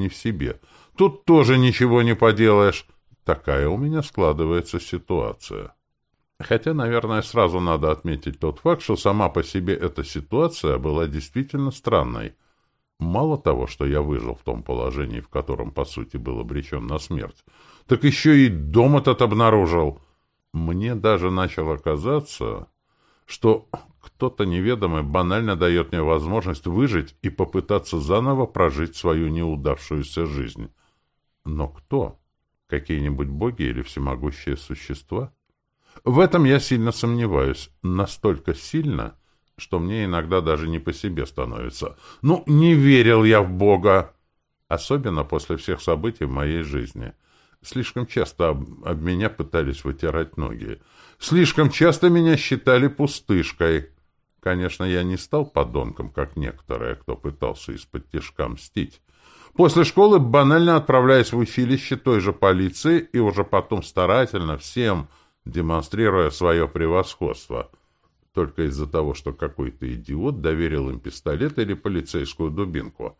не в себе. Тут тоже ничего не поделаешь. Такая у меня складывается ситуация. Хотя, наверное, сразу надо отметить тот факт, что сама по себе эта ситуация была действительно странной. Мало того, что я выжил в том положении, в котором, по сути, был обречен на смерть, так еще и дом этот обнаружил. Мне даже начало казаться, что кто-то неведомый банально дает мне возможность выжить и попытаться заново прожить свою неудавшуюся жизнь. Но кто? Какие-нибудь боги или всемогущие существа? В этом я сильно сомневаюсь. Настолько сильно, что мне иногда даже не по себе становится. Ну, не верил я в Бога. Особенно после всех событий в моей жизни. Слишком часто об, об меня пытались вытирать ноги. Слишком часто меня считали пустышкой. Конечно, я не стал подонком, как некоторые, кто пытался из-под тяжка мстить. После школы банально отправляясь в училище той же полиции и уже потом старательно всем демонстрируя свое превосходство. Только из-за того, что какой-то идиот доверил им пистолет или полицейскую дубинку.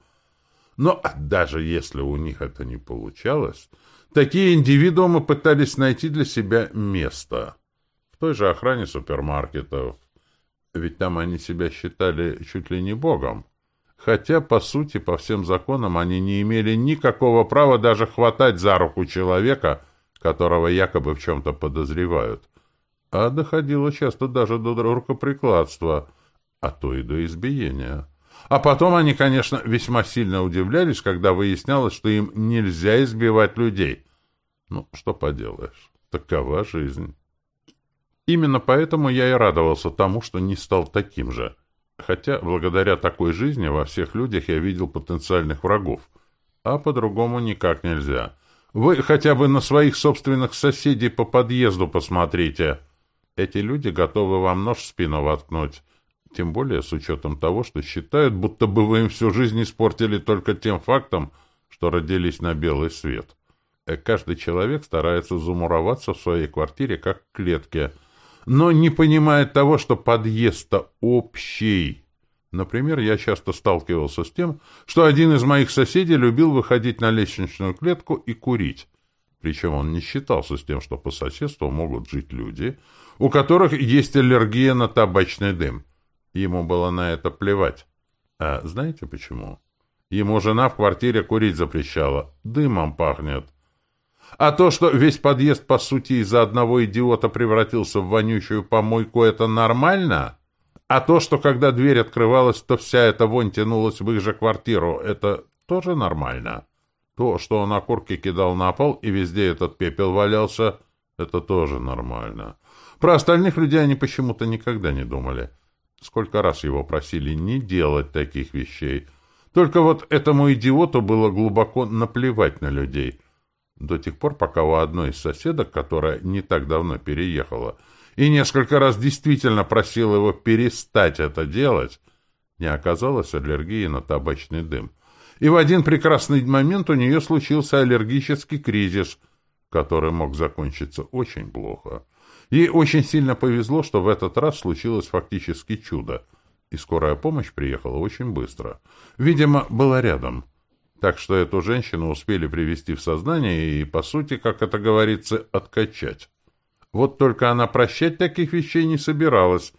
Но даже если у них это не получалось, такие индивидуумы пытались найти для себя место. В той же охране супермаркетов. Ведь там они себя считали чуть ли не богом. Хотя, по сути, по всем законам они не имели никакого права даже хватать за руку человека, которого якобы в чем-то подозревают. А доходило часто даже до рукоприкладства, а то и до избиения. А потом они, конечно, весьма сильно удивлялись, когда выяснялось, что им нельзя избивать людей. Ну, что поделаешь, такова жизнь. Именно поэтому я и радовался тому, что не стал таким же. Хотя, благодаря такой жизни, во всех людях я видел потенциальных врагов. А по-другому никак нельзя. Вы хотя бы на своих собственных соседей по подъезду посмотрите. Эти люди готовы вам нож в спину воткнуть. Тем более с учетом того, что считают, будто бы вы им всю жизнь испортили только тем фактом, что родились на белый свет. Э, каждый человек старается замуроваться в своей квартире, как в клетке, но не понимает того, что подъезд-то общий. Например, я часто сталкивался с тем, что один из моих соседей любил выходить на лестничную клетку и курить. Причем он не считался с тем, что по соседству могут жить люди, у которых есть аллергия на табачный дым. Ему было на это плевать. А знаете почему? Ему жена в квартире курить запрещала. Дымом пахнет. А то, что весь подъезд, по сути, из-за одного идиота превратился в вонючую помойку, это нормально? А то, что когда дверь открывалась, то вся эта вонь тянулась в их же квартиру, это тоже нормально. То, что он окурки кидал на пол, и везде этот пепел валялся, это тоже нормально. Про остальных людей они почему-то никогда не думали. Сколько раз его просили не делать таких вещей. Только вот этому идиоту было глубоко наплевать на людей. До тех пор, пока у одной из соседок, которая не так давно переехала, и несколько раз действительно просил его перестать это делать, не оказалось аллергии на табачный дым. И в один прекрасный момент у нее случился аллергический кризис, который мог закончиться очень плохо. Ей очень сильно повезло, что в этот раз случилось фактически чудо, и скорая помощь приехала очень быстро. Видимо, была рядом. Так что эту женщину успели привести в сознание и, по сути, как это говорится, откачать. Вот только она прощать таких вещей не собиралась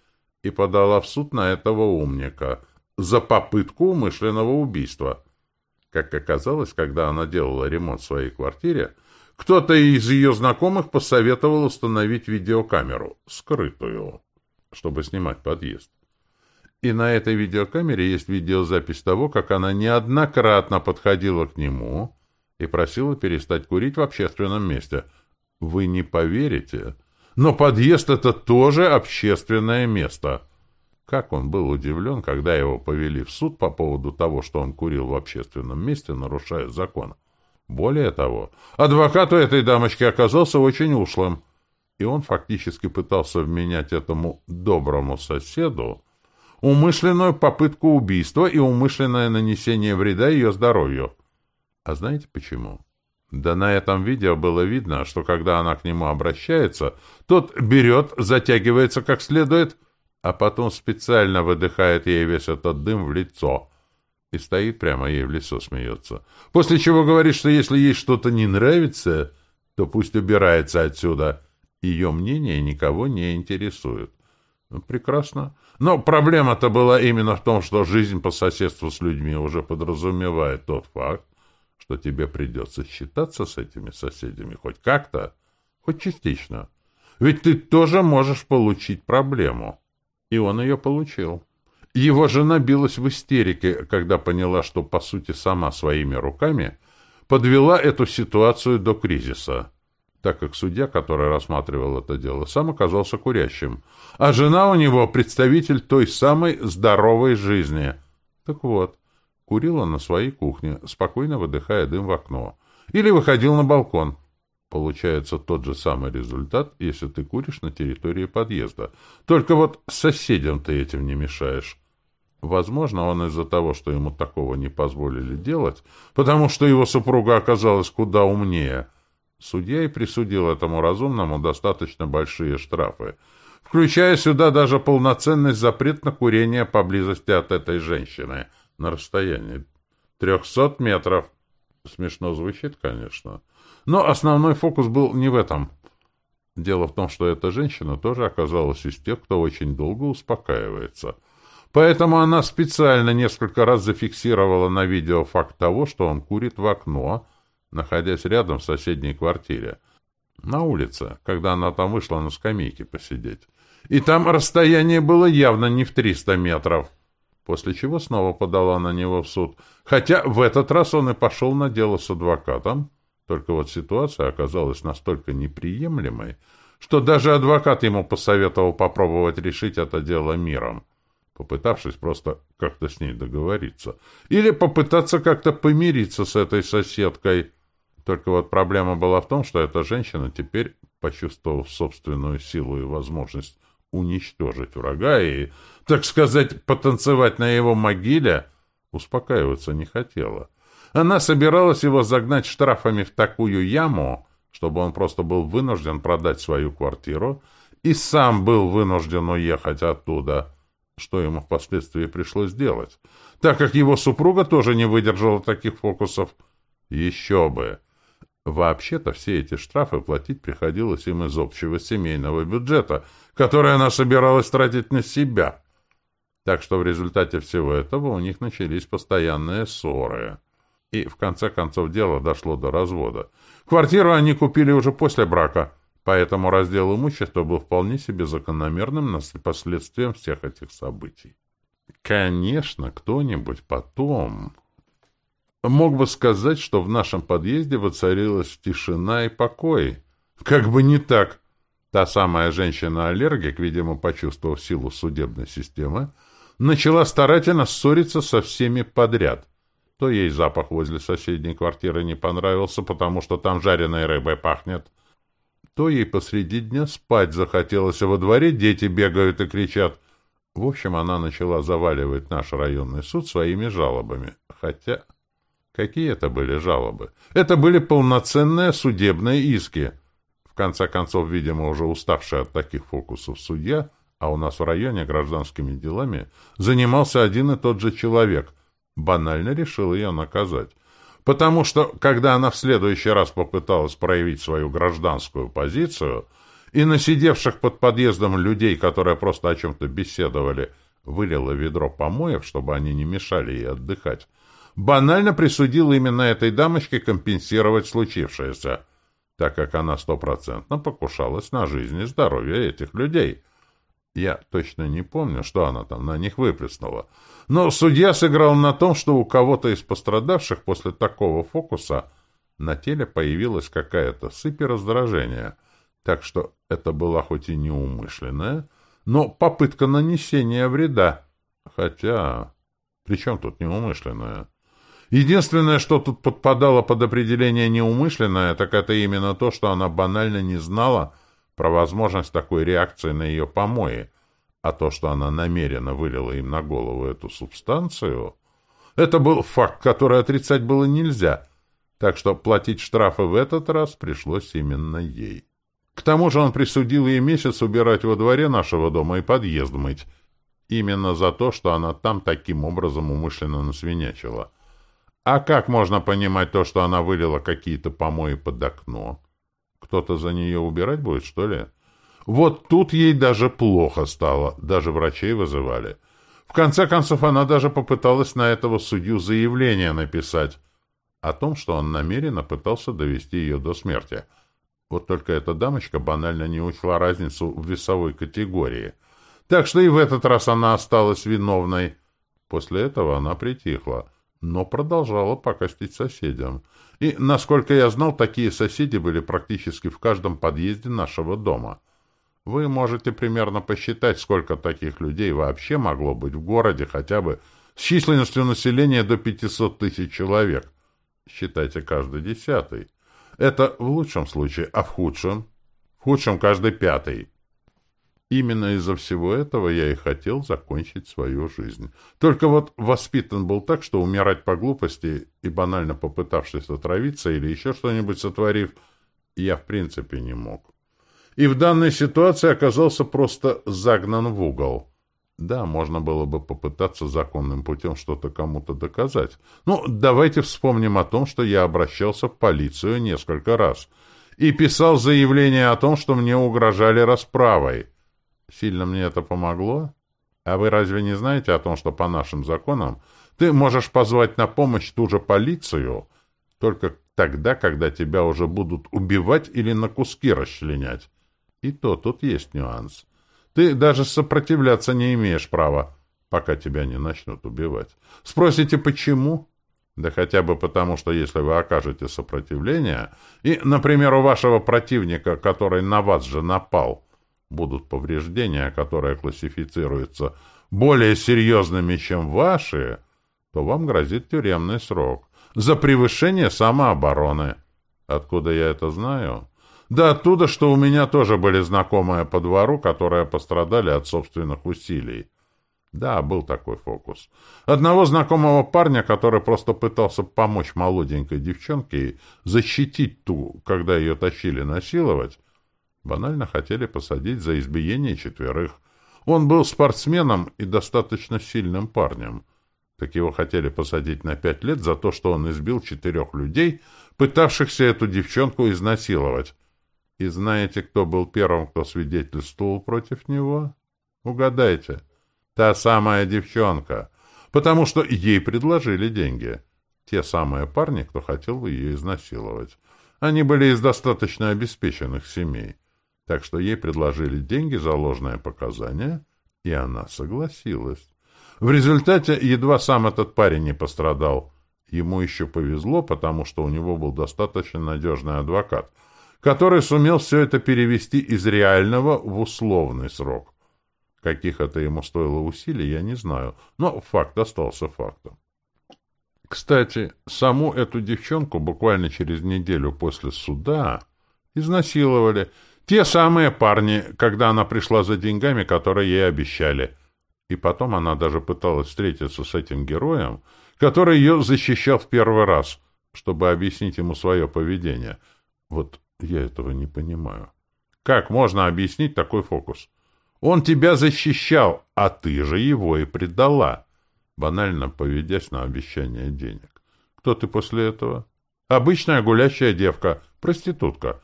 и подала в суд на этого умника за попытку умышленного убийства. Как оказалось, когда она делала ремонт в своей квартире, кто-то из ее знакомых посоветовал установить видеокамеру, скрытую, чтобы снимать подъезд. И на этой видеокамере есть видеозапись того, как она неоднократно подходила к нему и просила перестать курить в общественном месте – вы не поверите, но подъезд — это тоже общественное место. Как он был удивлен, когда его повели в суд по поводу того, что он курил в общественном месте, нарушая закон. Более того, адвокат у этой дамочки оказался очень ушлым, и он фактически пытался вменять этому доброму соседу умышленную попытку убийства и умышленное нанесение вреда ее здоровью. А знаете почему? Да на этом видео было видно, что когда она к нему обращается, тот берет, затягивается как следует, а потом специально выдыхает ей весь этот дым в лицо. И стоит прямо ей в лицо, смеется. После чего говорит, что если ей что-то не нравится, то пусть убирается отсюда. Ее мнение никого не интересует. Ну, прекрасно. Но проблема-то была именно в том, что жизнь по соседству с людьми уже подразумевает тот факт, что тебе придется считаться с этими соседями хоть как-то, хоть частично. Ведь ты тоже можешь получить проблему. И он ее получил. Его жена билась в истерике, когда поняла, что, по сути, сама своими руками подвела эту ситуацию до кризиса, так как судья, который рассматривал это дело, сам оказался курящим, а жена у него представитель той самой здоровой жизни. Так вот, курила на своей кухне, спокойно выдыхая дым в окно, или выходил на балкон. Получается тот же самый результат, если ты куришь на территории подъезда. Только вот соседям ты этим не мешаешь. Возможно, он из-за того, что ему такого не позволили делать, потому что его супруга оказалась куда умнее. Судья и присудил этому разумному достаточно большие штрафы, включая сюда даже полноценный запрет на курение поблизости от этой женщины на расстоянии трехсот метров. Смешно звучит, конечно. Но основной фокус был не в этом. Дело в том, что эта женщина тоже оказалась из тех, кто очень долго успокаивается — Поэтому она специально несколько раз зафиксировала на видео факт того, что он курит в окно, находясь рядом в соседней квартире. На улице, когда она там вышла на скамейке посидеть. И там расстояние было явно не в 300 метров. После чего снова подала на него в суд. Хотя в этот раз он и пошел на дело с адвокатом. Только вот ситуация оказалась настолько неприемлемой, что даже адвокат ему посоветовал попробовать решить это дело миром попытавшись просто как-то с ней договориться. Или попытаться как-то помириться с этой соседкой. Только вот проблема была в том, что эта женщина теперь, почувствовав собственную силу и возможность уничтожить врага и, так сказать, потанцевать на его могиле, успокаиваться не хотела. Она собиралась его загнать штрафами в такую яму, чтобы он просто был вынужден продать свою квартиру и сам был вынужден уехать оттуда — что ему впоследствии пришлось делать, так как его супруга тоже не выдержала таких фокусов. Еще бы! Вообще-то все эти штрафы платить приходилось им из общего семейного бюджета, который она собиралась тратить на себя. Так что в результате всего этого у них начались постоянные ссоры. И в конце концов дело дошло до развода. Квартиру они купили уже после брака — Поэтому раздел имущества был вполне себе закономерным последствием всех этих событий. Конечно, кто-нибудь потом мог бы сказать, что в нашем подъезде воцарилась тишина и покой. Как бы не так. Та самая женщина-аллергик, видимо, почувствовав силу судебной системы, начала старательно ссориться со всеми подряд. То ей запах возле соседней квартиры не понравился, потому что там жареной рыбой пахнет, то ей посреди дня спать захотелось, а во дворе дети бегают и кричат. В общем, она начала заваливать наш районный суд своими жалобами. Хотя... Какие это были жалобы? Это были полноценные судебные иски. В конце концов, видимо, уже уставший от таких фокусов судья, а у нас в районе гражданскими делами занимался один и тот же человек, банально решил ее наказать. Потому что, когда она в следующий раз попыталась проявить свою гражданскую позицию и на сидевших под подъездом людей, которые просто о чем-то беседовали, вылила ведро помоев, чтобы они не мешали ей отдыхать, банально присудила именно этой дамочке компенсировать случившееся, так как она стопроцентно покушалась на жизнь и здоровье этих людей. Я точно не помню, что она там на них выплеснула, но судья сыграл на том, что у кого-то из пострадавших после такого фокуса на теле появилась какая-то сыпь и раздражение. Так что это была хоть и неумышленная, но попытка нанесения вреда. Хотя... При чем тут неумышленная? Единственное, что тут подпадало под определение неумышленное, так это именно то, что она банально не знала про возможность такой реакции на ее помои — а то, что она намеренно вылила им на голову эту субстанцию, это был факт, который отрицать было нельзя, так что платить штрафы в этот раз пришлось именно ей. К тому же он присудил ей месяц убирать во дворе нашего дома и подъезд мыть. Именно за то, что она там таким образом умышленно насвинячила. А как можно понимать то, что она вылила какие-то помои под окно? Кто-то за нее убирать будет, что ли? Вот тут ей даже плохо стало, даже врачей вызывали. В конце концов, она даже попыталась на этого судью заявление написать о том, что он намеренно пытался довести ее до смерти. Вот только эта дамочка банально не учла разницу в весовой категории. Так что и в этот раз она осталась виновной. После этого она притихла, но продолжала покостить соседям. И, насколько я знал, такие соседи были практически в каждом подъезде нашего дома. Вы можете примерно посчитать, сколько таких людей вообще могло быть в городе хотя бы с численностью населения до 500 тысяч человек. Считайте каждый десятый. Это в лучшем случае, а в худшем? В худшем каждый пятый. Именно из-за всего этого я и хотел закончить свою жизнь. Только вот воспитан был так, что умирать по глупости и банально попытавшись отравиться или еще что-нибудь сотворив, я в принципе не мог. И в данной ситуации оказался просто загнан в угол. Да, можно было бы попытаться законным путем что-то кому-то доказать. Ну, давайте вспомним о том, что я обращался в полицию несколько раз и писал заявление о том, что мне угрожали расправой. Сильно мне это помогло? А вы разве не знаете о том, что по нашим законам ты можешь позвать на помощь ту же полицию только тогда, когда тебя уже будут убивать или на куски расчленять? И то тут есть нюанс. Ты даже сопротивляться не имеешь права, пока тебя не начнут убивать. Спросите, почему? Да хотя бы потому, что если вы окажете сопротивление, и, например, у вашего противника, который на вас же напал, будут повреждения, которые классифицируются более серьезными, чем ваши, то вам грозит тюремный срок за превышение самообороны. Откуда я это знаю? Да оттуда, что у меня тоже были знакомые по двору, которые пострадали от собственных усилий. Да, был такой фокус. Одного знакомого парня, который просто пытался помочь молоденькой девчонке защитить ту, когда ее тащили насиловать, банально хотели посадить за избиение четверых. Он был спортсменом и достаточно сильным парнем. Так его хотели посадить на пять лет за то, что он избил четырех людей, пытавшихся эту девчонку изнасиловать. И знаете, кто был первым, кто свидетельствовал против него? Угадайте. Та самая девчонка. Потому что ей предложили деньги. Те самые парни, кто хотел ее изнасиловать. Они были из достаточно обеспеченных семей. Так что ей предложили деньги за ложное показание, и она согласилась. В результате едва сам этот парень не пострадал. Ему еще повезло, потому что у него был достаточно надежный адвокат — который сумел все это перевести из реального в условный срок. Каких это ему стоило усилий, я не знаю, но факт остался фактом. Кстати, саму эту девчонку буквально через неделю после суда изнасиловали. Те самые парни, когда она пришла за деньгами, которые ей обещали. И потом она даже пыталась встретиться с этим героем, который ее защищал в первый раз, чтобы объяснить ему свое поведение. Вот я этого не понимаю. Как можно объяснить такой фокус? Он тебя защищал, а ты же его и предала, банально поведясь на обещание денег. Кто ты после этого? Обычная гулящая девка, проститутка.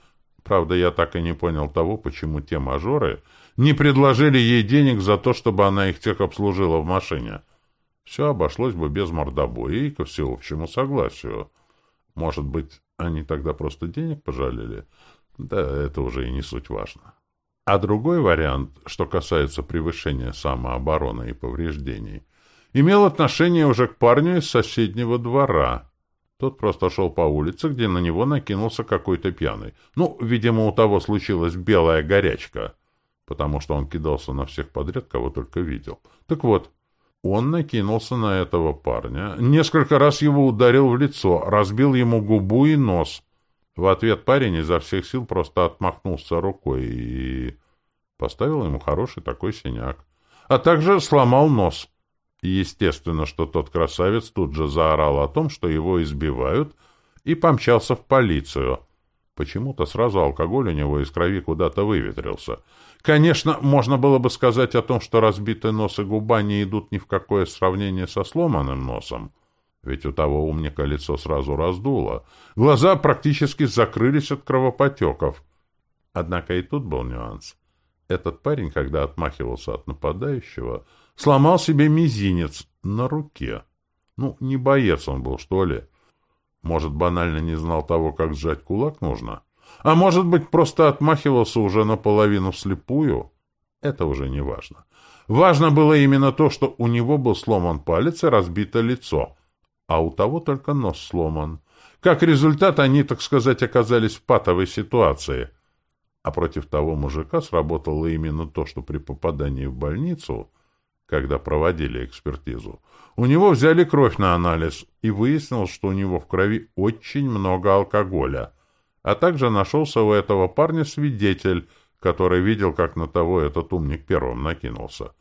Правда, я так и не понял того, почему те мажоры не предложили ей денег за то, чтобы она их тех обслужила в машине. Все обошлось бы без мордобоя и ко всеобщему согласию. Может быть, они тогда просто денег пожалели? Да, это уже и не суть важно. А другой вариант, что касается превышения самообороны и повреждений, имел отношение уже к парню из соседнего двора. Тот просто шел по улице, где на него накинулся какой-то пьяный. Ну, видимо, у того случилась белая горячка, потому что он кидался на всех подряд, кого только видел. Так вот, он накинулся на этого парня, несколько раз его ударил в лицо, разбил ему губу и нос. В ответ парень изо всех сил просто отмахнулся рукой и поставил ему хороший такой синяк. А также сломал нос. Естественно, что тот красавец тут же заорал о том, что его избивают, и помчался в полицию. Почему-то сразу алкоголь у него из крови куда-то выветрился. Конечно, можно было бы сказать о том, что разбитый нос и губа не идут ни в какое сравнение со сломанным носом. Ведь у того умника лицо сразу раздуло. Глаза практически закрылись от кровопотеков. Однако и тут был нюанс. Этот парень, когда отмахивался от нападающего, сломал себе мизинец на руке. Ну, не боец он был, что ли. Может, банально не знал того, как сжать кулак нужно? А может быть, просто отмахивался уже наполовину вслепую? Это уже не важно. Важно было именно то, что у него был сломан палец и разбито лицо, а у того только нос сломан. Как результат, они, так сказать, оказались в патовой ситуации. А против того мужика сработало именно то, что при попадании в больницу когда проводили экспертизу. У него взяли кровь на анализ, и выяснилось, что у него в крови очень много алкоголя. А также нашелся у этого парня свидетель, который видел, как на того этот умник первым накинулся.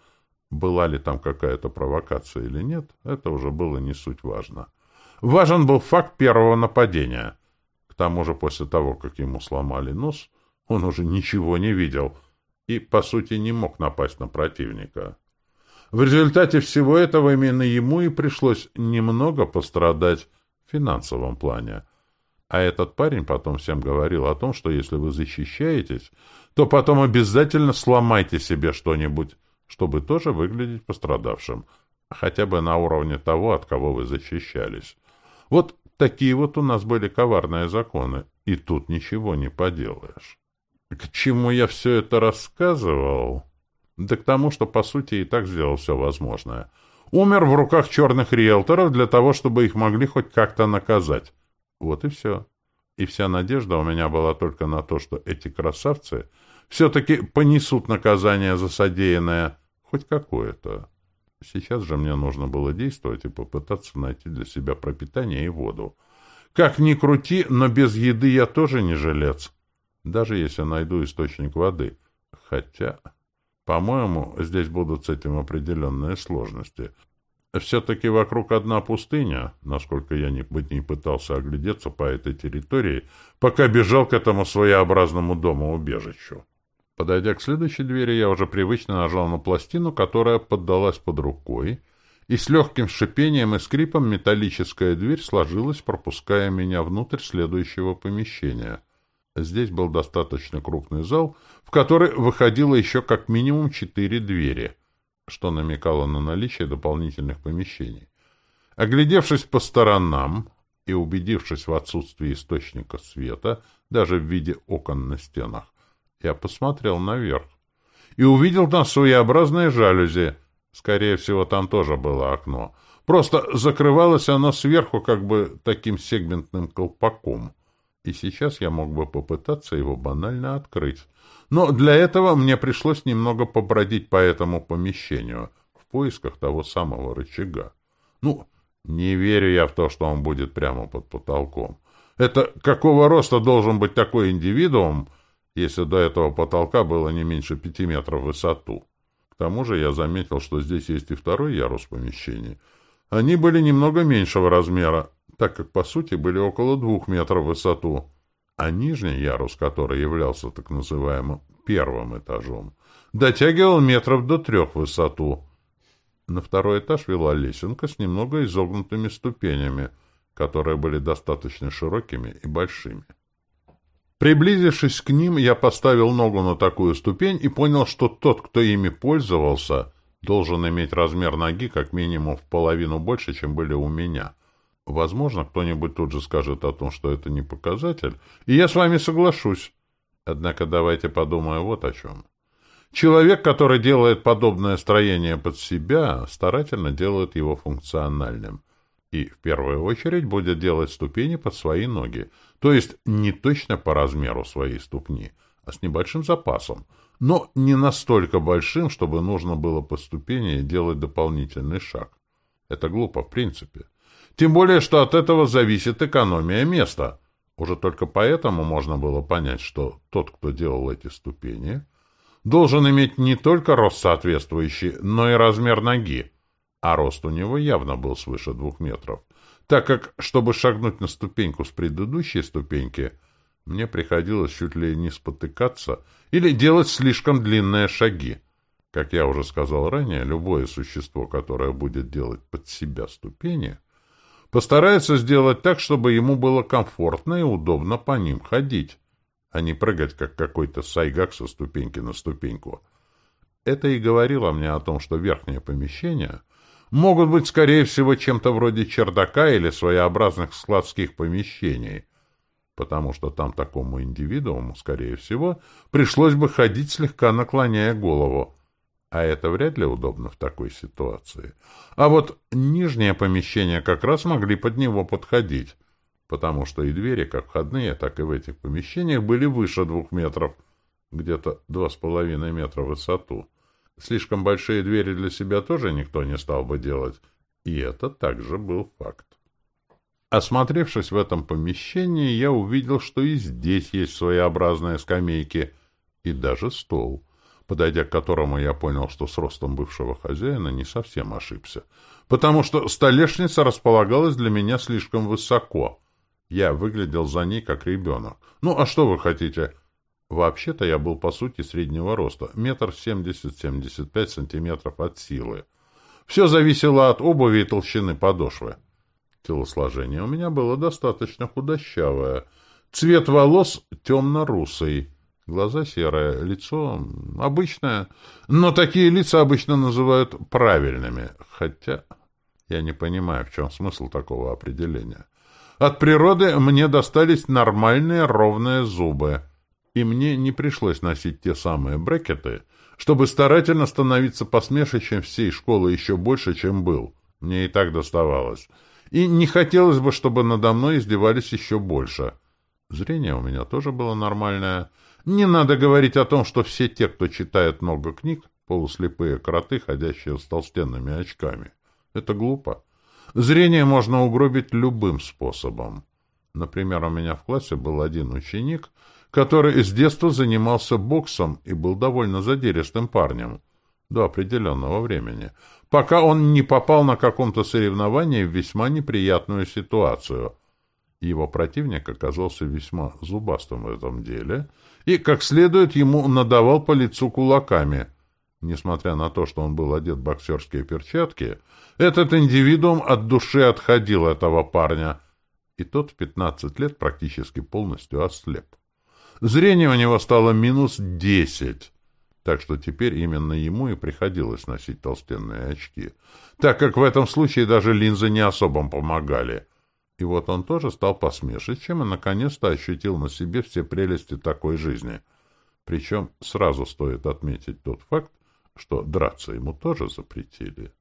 Была ли там какая-то провокация или нет, это уже было не суть важно. Важен был факт первого нападения. К тому же после того, как ему сломали нос, он уже ничего не видел и, по сути, не мог напасть на противника. В результате всего этого именно ему и пришлось немного пострадать в финансовом плане. А этот парень потом всем говорил о том, что если вы защищаетесь, то потом обязательно сломайте себе что-нибудь, чтобы тоже выглядеть пострадавшим, хотя бы на уровне того, от кого вы защищались. Вот такие вот у нас были коварные законы, и тут ничего не поделаешь. К чему я все это рассказывал? Да к тому, что, по сути, и так сделал все возможное. Умер в руках черных риэлторов для того, чтобы их могли хоть как-то наказать. Вот и все. И вся надежда у меня была только на то, что эти красавцы все-таки понесут наказание за содеянное, хоть какое-то. Сейчас же мне нужно было действовать и попытаться найти для себя пропитание и воду. Как ни крути, но без еды я тоже не жилец. Даже если найду источник воды. Хотя... По-моему, здесь будут с этим определенные сложности. Все-таки вокруг одна пустыня, насколько я не, быть не пытался оглядеться по этой территории, пока бежал к этому своеобразному дому-убежищу. Подойдя к следующей двери, я уже привычно нажал на пластину, которая поддалась под рукой, и с легким шипением и скрипом металлическая дверь сложилась, пропуская меня внутрь следующего помещения. Здесь был достаточно крупный зал, в который выходило еще как минимум четыре двери, что намекало на наличие дополнительных помещений. Оглядевшись по сторонам и убедившись в отсутствии источника света, даже в виде окон на стенах, я посмотрел наверх и увидел там своеобразные жалюзи. Скорее всего, там тоже было окно. Просто закрывалось оно сверху как бы таким сегментным колпаком — и сейчас я мог бы попытаться его банально открыть. Но для этого мне пришлось немного побродить по этому помещению в поисках того самого рычага. Ну, не верю я в то, что он будет прямо под потолком. Это какого роста должен быть такой индивидуум, если до этого потолка было не меньше пяти метров в высоту? К тому же я заметил, что здесь есть и второй ярус помещения. Они были немного меньшего размера, так как, по сути, были около двух метров в высоту, а нижний ярус, который являлся так называемым первым этажом, дотягивал метров до трех в высоту. На второй этаж вела лесенка с немного изогнутыми ступенями, которые были достаточно широкими и большими. Приблизившись к ним, я поставил ногу на такую ступень и понял, что тот, кто ими пользовался, должен иметь размер ноги как минимум в половину больше, чем были у меня — Возможно, кто-нибудь тут же скажет о том, что это не показатель, и я с вами соглашусь. Однако давайте подумаем вот о чем. Человек, который делает подобное строение под себя, старательно делает его функциональным. И в первую очередь будет делать ступени под свои ноги, то есть не точно по размеру своей ступни, а с небольшим запасом, но не настолько большим, чтобы нужно было по ступени делать дополнительный шаг. Это глупо в принципе. Тем более, что от этого зависит экономия места. Уже только поэтому можно было понять, что тот, кто делал эти ступени, должен иметь не только рост соответствующий, но и размер ноги, а рост у него явно был свыше двух метров, так как, чтобы шагнуть на ступеньку с предыдущей ступеньки, Мне приходилось чуть ли не спотыкаться или делать слишком длинные шаги. Как я уже сказал ранее, любое существо, которое будет делать под себя ступени, постарается сделать так, чтобы ему было комфортно и удобно по ним ходить, а не прыгать, как какой-то сайгак со ступеньки на ступеньку. Это и говорило мне о том, что верхние помещения могут быть, скорее всего, чем-то вроде чердака или своеобразных складских помещений — потому что там такому индивидууму, скорее всего, пришлось бы ходить слегка наклоняя голову, а это вряд ли удобно в такой ситуации. А вот нижние помещения как раз могли под него подходить, потому что и двери, как входные, так и в этих помещениях, были выше двух метров, где-то два с половиной метра в высоту. Слишком большие двери для себя тоже никто не стал бы делать, и это также был факт. Осмотревшись в этом помещении, я увидел, что и здесь есть своеобразные скамейки и даже стол, подойдя к которому я понял, что с ростом бывшего хозяина не совсем ошибся, потому что столешница располагалась для меня слишком высоко. Я выглядел за ней как ребенок. Ну, а что вы хотите? Вообще-то я был, по сути, среднего роста, метр семьдесят-семьдесят пять сантиметров от силы. Все зависело от обуви и толщины подошвы. Телосложение у меня было достаточно худощавое. Цвет волос темно-русый. Глаза серые, лицо обычное. Но такие лица обычно называют правильными. Хотя я не понимаю, в чем смысл такого определения. От природы мне достались нормальные ровные зубы. И мне не пришлось носить те самые брекеты, чтобы старательно становиться посмешищем всей школы еще больше, чем был. Мне и так доставалось и не хотелось бы, чтобы надо мной издевались еще больше. Зрение у меня тоже было нормальное. Не надо говорить о том, что все те, кто читает много книг, полуслепые кроты, ходящие с толстенными очками. Это глупо. Зрение можно угробить любым способом. Например, у меня в классе был один ученик, который с детства занимался боксом и был довольно задиристым парнем до определенного времени, пока он не попал на каком-то соревновании в весьма неприятную ситуацию. Его противник оказался весьма зубастым в этом деле и, как следует, ему надавал по лицу кулаками. Несмотря на то, что он был одет в боксерские перчатки, этот индивидуум от души отходил этого парня, и тот в пятнадцать лет практически полностью ослеп. Зрение у него стало минус десять, так что теперь именно ему и приходилось носить толстенные очки, так как в этом случае даже линзы не особо помогали. И вот он тоже стал посмешищем и наконец-то ощутил на себе все прелести такой жизни. Причем сразу стоит отметить тот факт, что драться ему тоже запретили.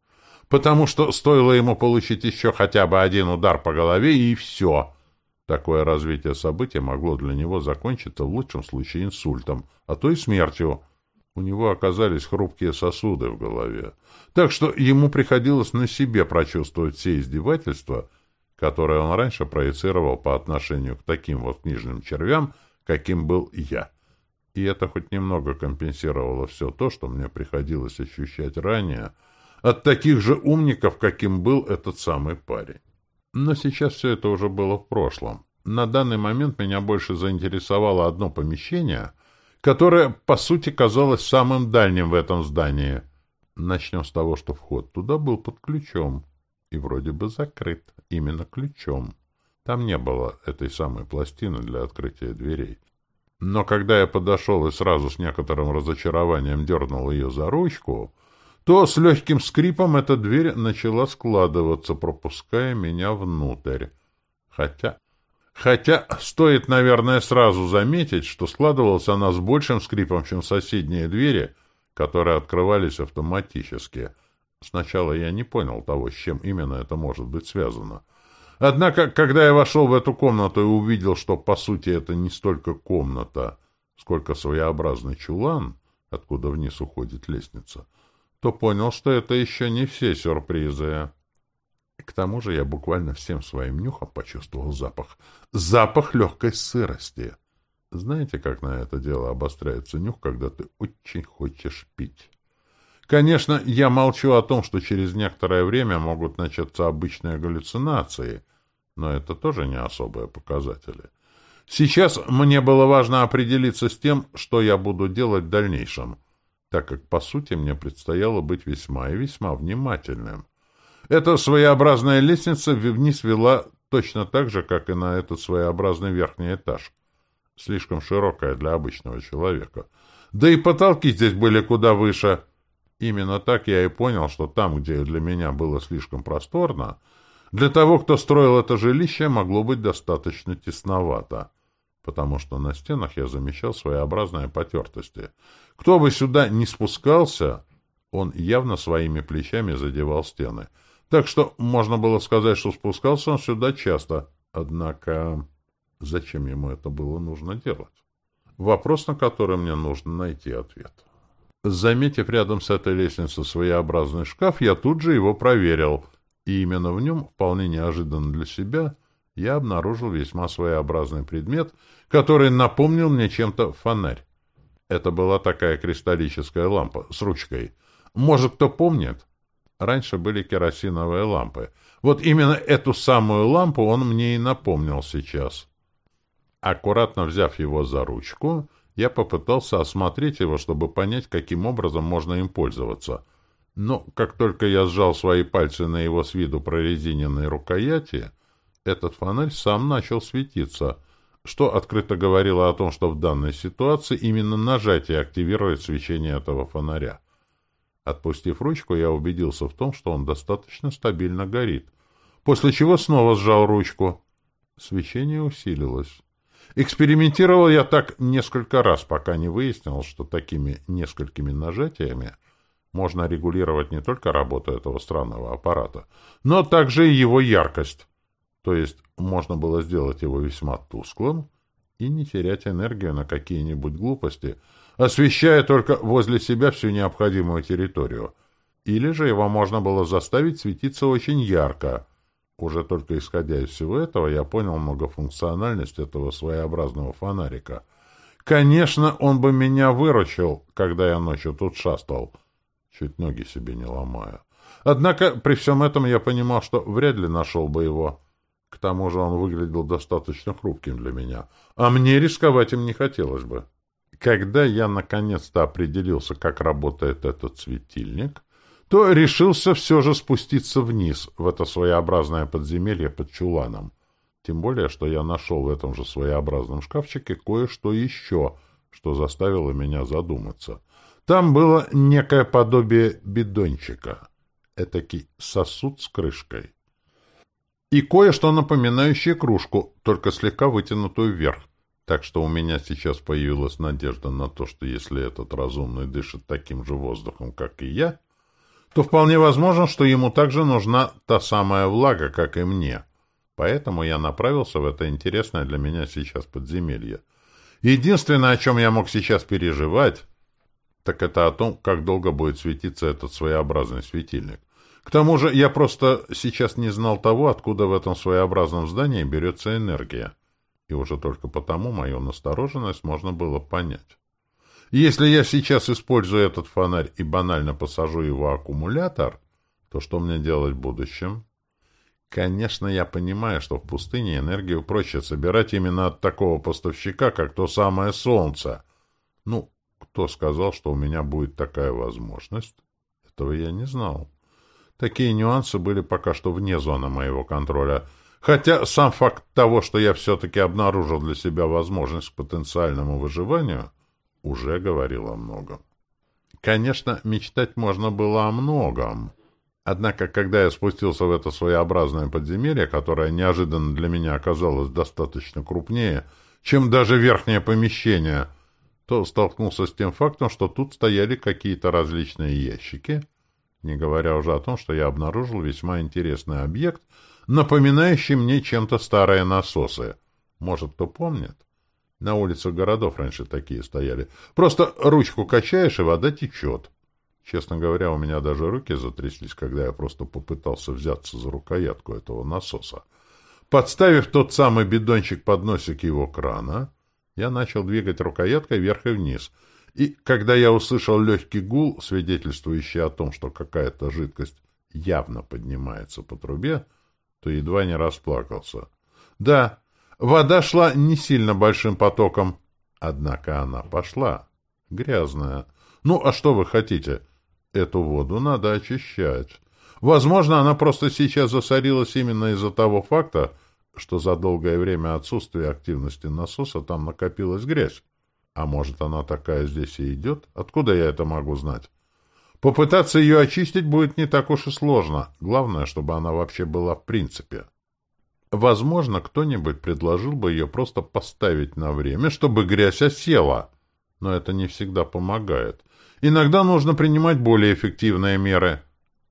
Потому что стоило ему получить еще хотя бы один удар по голове, и все. Такое развитие событий могло для него закончиться в лучшем случае инсультом, а то и смертью. У него оказались хрупкие сосуды в голове, так что ему приходилось на себе прочувствовать все издевательства, которые он раньше проецировал по отношению к таким вот книжным червям, каким был я. И это хоть немного компенсировало все то, что мне приходилось ощущать ранее от таких же умников, каким был этот самый парень. Но сейчас все это уже было в прошлом. На данный момент меня больше заинтересовало одно помещение — которое, по сути, казалось самым дальним в этом здании. Начнем с того, что вход туда был под ключом и вроде бы закрыт именно ключом. Там не было этой самой пластины для открытия дверей. Но когда я подошел и сразу с некоторым разочарованием дернул ее за ручку, то с легким скрипом эта дверь начала складываться, пропуская меня внутрь. Хотя Хотя стоит, наверное, сразу заметить, что складывалась она с большим скрипом, чем соседние двери, которые открывались автоматически. Сначала я не понял того, с чем именно это может быть связано. Однако, когда я вошел в эту комнату и увидел, что, по сути, это не столько комната, сколько своеобразный чулан, откуда вниз уходит лестница, то понял, что это еще не все сюрпризы. К тому же я буквально всем своим нюхом почувствовал запах. Запах легкой сырости. Знаете, как на это дело обостряется нюх, когда ты очень хочешь пить? Конечно, я молчу о том, что через некоторое время могут начаться обычные галлюцинации, но это тоже не особые показатели. Сейчас мне было важно определиться с тем, что я буду делать в дальнейшем, так как, по сути, мне предстояло быть весьма и весьма внимательным. Эта своеобразная лестница вниз вела точно так же, как и на этот своеобразный верхний этаж. Слишком широкая для обычного человека. Да и потолки здесь были куда выше. Именно так я и понял, что там, где для меня было слишком просторно, для того, кто строил это жилище, могло быть достаточно тесновато, потому что на стенах я замечал своеобразные потертости. Кто бы сюда не спускался, он явно своими плечами задевал стены. Так что можно было сказать, что спускался он сюда часто. Однако зачем ему это было нужно делать? Вопрос, на который мне нужно найти ответ. Заметив рядом с этой лестницей своеобразный шкаф, я тут же его проверил — и именно в нем, вполне неожиданно для себя, я обнаружил весьма своеобразный предмет, который напомнил мне чем-то фонарь. Это была такая кристаллическая лампа с ручкой. Может, кто помнит? Раньше были керосиновые лампы. Вот именно эту самую лампу он мне и напомнил сейчас. Аккуратно взяв его за ручку, я попытался осмотреть его, чтобы понять, каким образом можно им пользоваться — но как только я сжал свои пальцы на его с виду прорезиненной рукояти, этот фонарь сам начал светиться, что открыто говорило о том, что в данной ситуации именно нажатие активирует свечение этого фонаря. Отпустив ручку, я убедился в том, что он достаточно стабильно горит, после чего снова сжал ручку. Свечение усилилось. Экспериментировал я так несколько раз, пока не выяснил, что такими несколькими нажатиями можно регулировать не только работу этого странного аппарата, но также и его яркость. То есть можно было сделать его весьма тусклым и не терять энергию на какие-нибудь глупости, освещая только возле себя всю необходимую территорию. Или же его можно было заставить светиться очень ярко. Уже только исходя из всего этого, я понял многофункциональность этого своеобразного фонарика. Конечно, он бы меня выручил, когда я ночью тут шастал — чуть ноги себе не ломая. Однако при всем этом я понимал, что вряд ли нашел бы его. К тому же он выглядел достаточно хрупким для меня, а мне рисковать им не хотелось бы. Когда я наконец-то определился, как работает этот светильник, то решился все же спуститься вниз, в это своеобразное подземелье под чуланом. Тем более, что я нашел в этом же своеобразном шкафчике кое-что еще, что заставило меня задуматься — там было некое подобие бидончика, этакий сосуд с крышкой. И кое-что напоминающее кружку, только слегка вытянутую вверх. Так что у меня сейчас появилась надежда на то, что если этот разумный дышит таким же воздухом, как и я, то вполне возможно, что ему также нужна та самая влага, как и мне. Поэтому я направился в это интересное для меня сейчас подземелье. Единственное, о чем я мог сейчас переживать, так это о том, как долго будет светиться этот своеобразный светильник. К тому же я просто сейчас не знал того, откуда в этом своеобразном здании берется энергия. И уже только потому мою настороженность можно было понять. Если я сейчас использую этот фонарь и банально посажу его аккумулятор, то что мне делать в будущем? Конечно, я понимаю, что в пустыне энергию проще собирать именно от такого поставщика, как то самое солнце. Ну, кто сказал, что у меня будет такая возможность? Этого я не знал. Такие нюансы были пока что вне зоны моего контроля. Хотя сам факт того, что я все-таки обнаружил для себя возможность к потенциальному выживанию, уже говорил о многом. Конечно, мечтать можно было о многом. Однако, когда я спустился в это своеобразное подземелье, которое неожиданно для меня оказалось достаточно крупнее, чем даже верхнее помещение, то столкнулся с тем фактом, что тут стояли какие-то различные ящики, не говоря уже о том, что я обнаружил весьма интересный объект, напоминающий мне чем-то старые насосы. Может, кто помнит? На улицах городов раньше такие стояли. Просто ручку качаешь, и вода течет. Честно говоря, у меня даже руки затряслись, когда я просто попытался взяться за рукоятку этого насоса. Подставив тот самый бидончик под носик его крана, я начал двигать рукояткой вверх и вниз. И когда я услышал легкий гул, свидетельствующий о том, что какая-то жидкость явно поднимается по трубе, то едва не расплакался. Да, Вода шла не сильно большим потоком, однако она пошла. Грязная. Ну, а что вы хотите? Эту воду надо очищать. Возможно, она просто сейчас засорилась именно из-за того факта, что за долгое время отсутствия активности насоса там накопилась грязь. А может, она такая здесь и идет? Откуда я это могу знать? Попытаться ее очистить будет не так уж и сложно. Главное, чтобы она вообще была в принципе. Возможно, кто-нибудь предложил бы ее просто поставить на время, чтобы грязь осела. Но это не всегда помогает. Иногда нужно принимать более эффективные меры.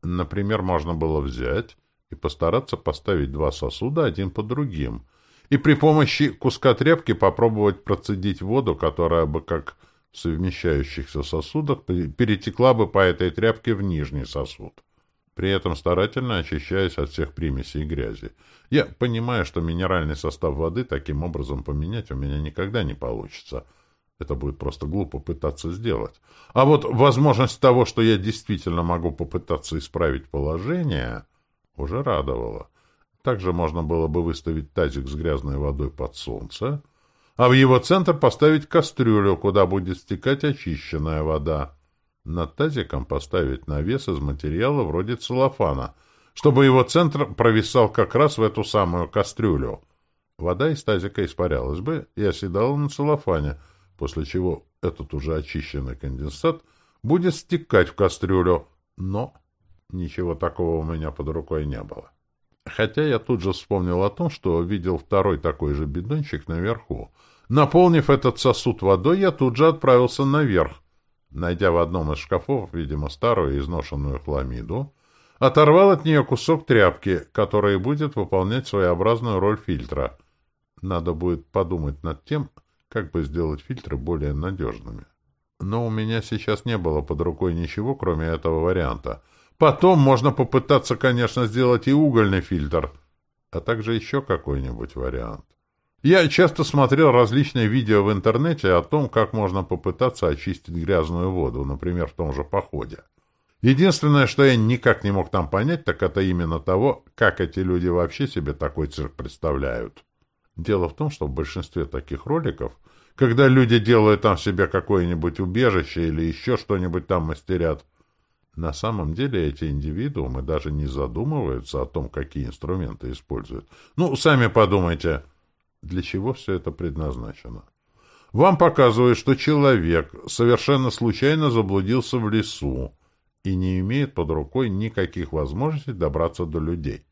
Например, можно было взять и постараться поставить два сосуда один под другим, и при помощи куска тряпки попробовать процедить воду, которая бы, как совмещающихся сосудах, перетекла бы по этой тряпке в нижний сосуд, при этом старательно очищаясь от всех примесей и грязи. Я понимаю, что минеральный состав воды таким образом поменять у меня никогда не получится. Это будет просто глупо пытаться сделать. А вот возможность того, что я действительно могу попытаться исправить положение уже радовало. Также можно было бы выставить тазик с грязной водой под солнце, а в его центр поставить кастрюлю, куда будет стекать очищенная вода. Над тазиком поставить навес из материала вроде целлофана, чтобы его центр провисал как раз в эту самую кастрюлю. Вода из тазика испарялась бы и оседала на целлофане, после чего этот уже очищенный конденсат будет стекать в кастрюлю, но Ничего такого у меня под рукой не было. Хотя я тут же вспомнил о том, что видел второй такой же бидончик наверху. Наполнив этот сосуд водой, я тут же отправился наверх. Найдя в одном из шкафов, видимо, старую изношенную хламиду, оторвал от нее кусок тряпки, который будет выполнять своеобразную роль фильтра. Надо будет подумать над тем, как бы сделать фильтры более надежными. Но у меня сейчас не было под рукой ничего, кроме этого варианта — Потом можно попытаться, конечно, сделать и угольный фильтр, а также еще какой-нибудь вариант. Я часто смотрел различные видео в интернете о том, как можно попытаться очистить грязную воду, например, в том же походе. Единственное, что я никак не мог там понять, так это именно того, как эти люди вообще себе такой цирк представляют. Дело в том, что в большинстве таких роликов, когда люди делают там себе какое-нибудь убежище или еще что-нибудь там мастерят, на самом деле эти индивидуумы даже не задумываются о том, какие инструменты используют. Ну, сами подумайте, для чего все это предназначено. Вам показывают, что человек совершенно случайно заблудился в лесу и не имеет под рукой никаких возможностей добраться до людей.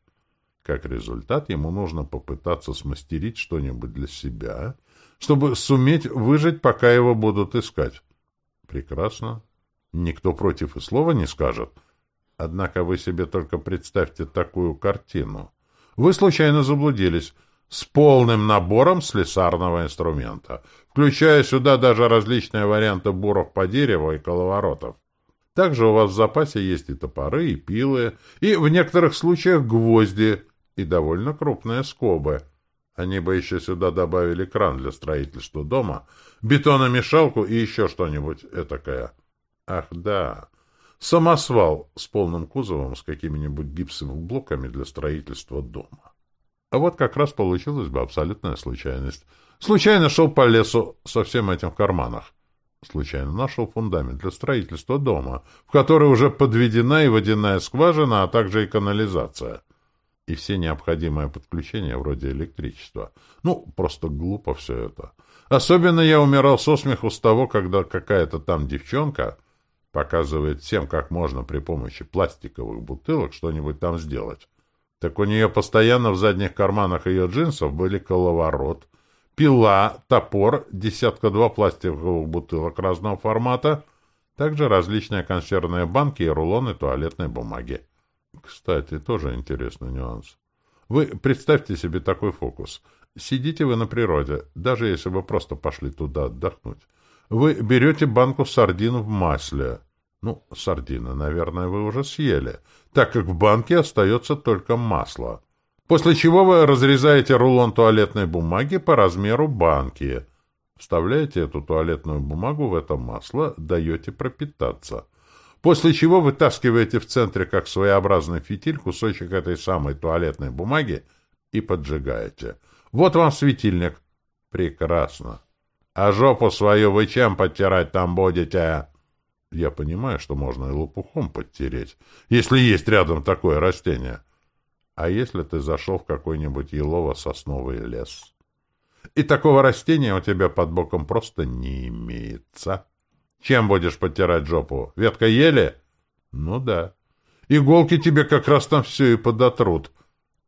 Как результат, ему нужно попытаться смастерить что-нибудь для себя, чтобы суметь выжить, пока его будут искать. Прекрасно. Никто против и слова не скажет. Однако вы себе только представьте такую картину. Вы случайно заблудились с полным набором слесарного инструмента, включая сюда даже различные варианты буров по дереву и коловоротов. Также у вас в запасе есть и топоры, и пилы, и в некоторых случаях гвозди, и довольно крупные скобы. Они бы еще сюда добавили кран для строительства дома, бетономешалку и еще что-нибудь этакое. Ах, да. Самосвал с полным кузовом с какими-нибудь гипсовыми блоками для строительства дома. А вот как раз получилась бы абсолютная случайность. Случайно шел по лесу со всем этим в карманах. Случайно нашел фундамент для строительства дома, в который уже подведена и водяная скважина, а также и канализация. И все необходимые подключения вроде электричества. Ну, просто глупо все это. Особенно я умирал со смеху с того, когда какая-то там девчонка Показывает всем, как можно при помощи пластиковых бутылок что-нибудь там сделать. Так у нее постоянно в задних карманах ее джинсов были коловорот, пила, топор, десятка-два пластиковых бутылок разного формата, также различные консервные банки и рулоны туалетной бумаги. Кстати, тоже интересный нюанс. Вы представьте себе такой фокус. Сидите вы на природе, даже если вы просто пошли туда отдохнуть. Вы берете банку сардин в масле. Ну, сардины, наверное, вы уже съели, так как в банке остается только масло. После чего вы разрезаете рулон туалетной бумаги по размеру банки. Вставляете эту туалетную бумагу в это масло, даете пропитаться. После чего вытаскиваете в центре, как своеобразный фитиль, кусочек этой самой туалетной бумаги и поджигаете. Вот вам светильник. Прекрасно. А жопу свою вы чем подтирать там будете? Я понимаю, что можно и лопухом подтереть, если есть рядом такое растение. А если ты зашел в какой-нибудь елово-сосновый лес? И такого растения у тебя под боком просто не имеется. Чем будешь подтирать жопу? Ветка ели? Ну да. Иголки тебе как раз там все и подотрут.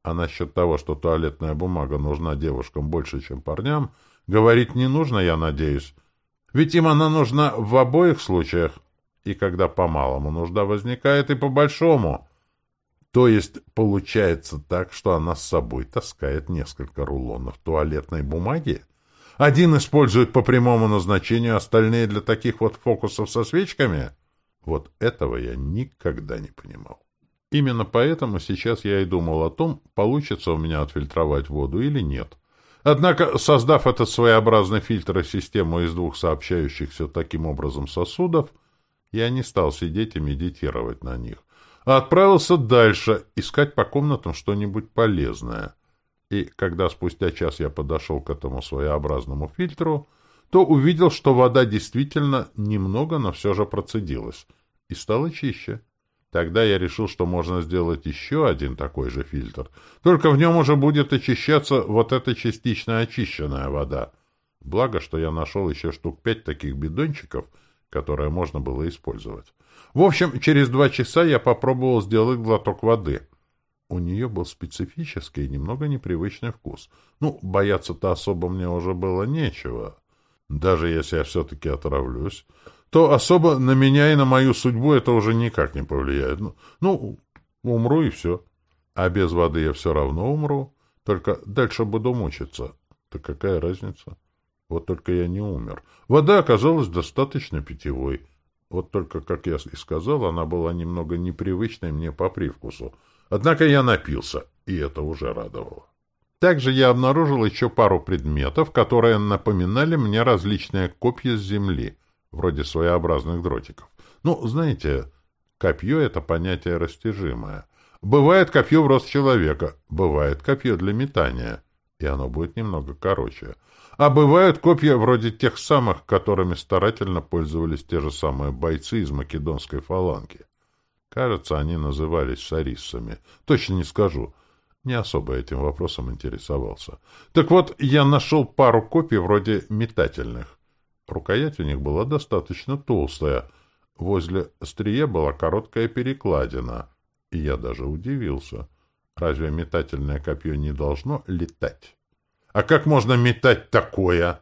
А насчет того, что туалетная бумага нужна девушкам больше, чем парням, говорить не нужно, я надеюсь. Ведь им она нужна в обоих случаях и когда по-малому нужда возникает, и по-большому. То есть получается так, что она с собой таскает несколько рулонов туалетной бумаги? Один использует по прямому назначению, остальные для таких вот фокусов со свечками? Вот этого я никогда не понимал. Именно поэтому сейчас я и думал о том, получится у меня отфильтровать воду или нет. Однако, создав этот своеобразный фильтр и систему из двух сообщающихся таким образом сосудов, я не стал сидеть и медитировать на них, а отправился дальше, искать по комнатам что-нибудь полезное. И когда спустя час я подошел к этому своеобразному фильтру, то увидел, что вода действительно немного, но все же процедилась, и стала чище. Тогда я решил, что можно сделать еще один такой же фильтр, только в нем уже будет очищаться вот эта частично очищенная вода. Благо, что я нашел еще штук пять таких бидончиков — которое можно было использовать. В общем, через два часа я попробовал сделать глоток воды. У нее был специфический и немного непривычный вкус. Ну, бояться-то особо мне уже было нечего. Даже если я все-таки отравлюсь, то особо на меня и на мою судьбу это уже никак не повлияет. Ну, ну умру и все. А без воды я все равно умру, только дальше буду мучиться. Так какая разница? Вот только я не умер. Вода оказалась достаточно питьевой. Вот только, как я и сказал, она была немного непривычной мне по привкусу. Однако я напился, и это уже радовало. Также я обнаружил еще пару предметов, которые напоминали мне различные копья с земли, вроде своеобразных дротиков. Ну, знаете, копье — это понятие растяжимое. Бывает копье в рост человека, бывает копье для метания, и оно будет немного короче. А бывают копья вроде тех самых, которыми старательно пользовались те же самые бойцы из македонской фаланги. Кажется, они назывались сариссами. Точно не скажу. Не особо этим вопросом интересовался. Так вот, я нашел пару копий вроде метательных. Рукоять у них была достаточно толстая. Возле острия была короткая перекладина. И я даже удивился. Разве метательное копье не должно летать? А как можно метать такое?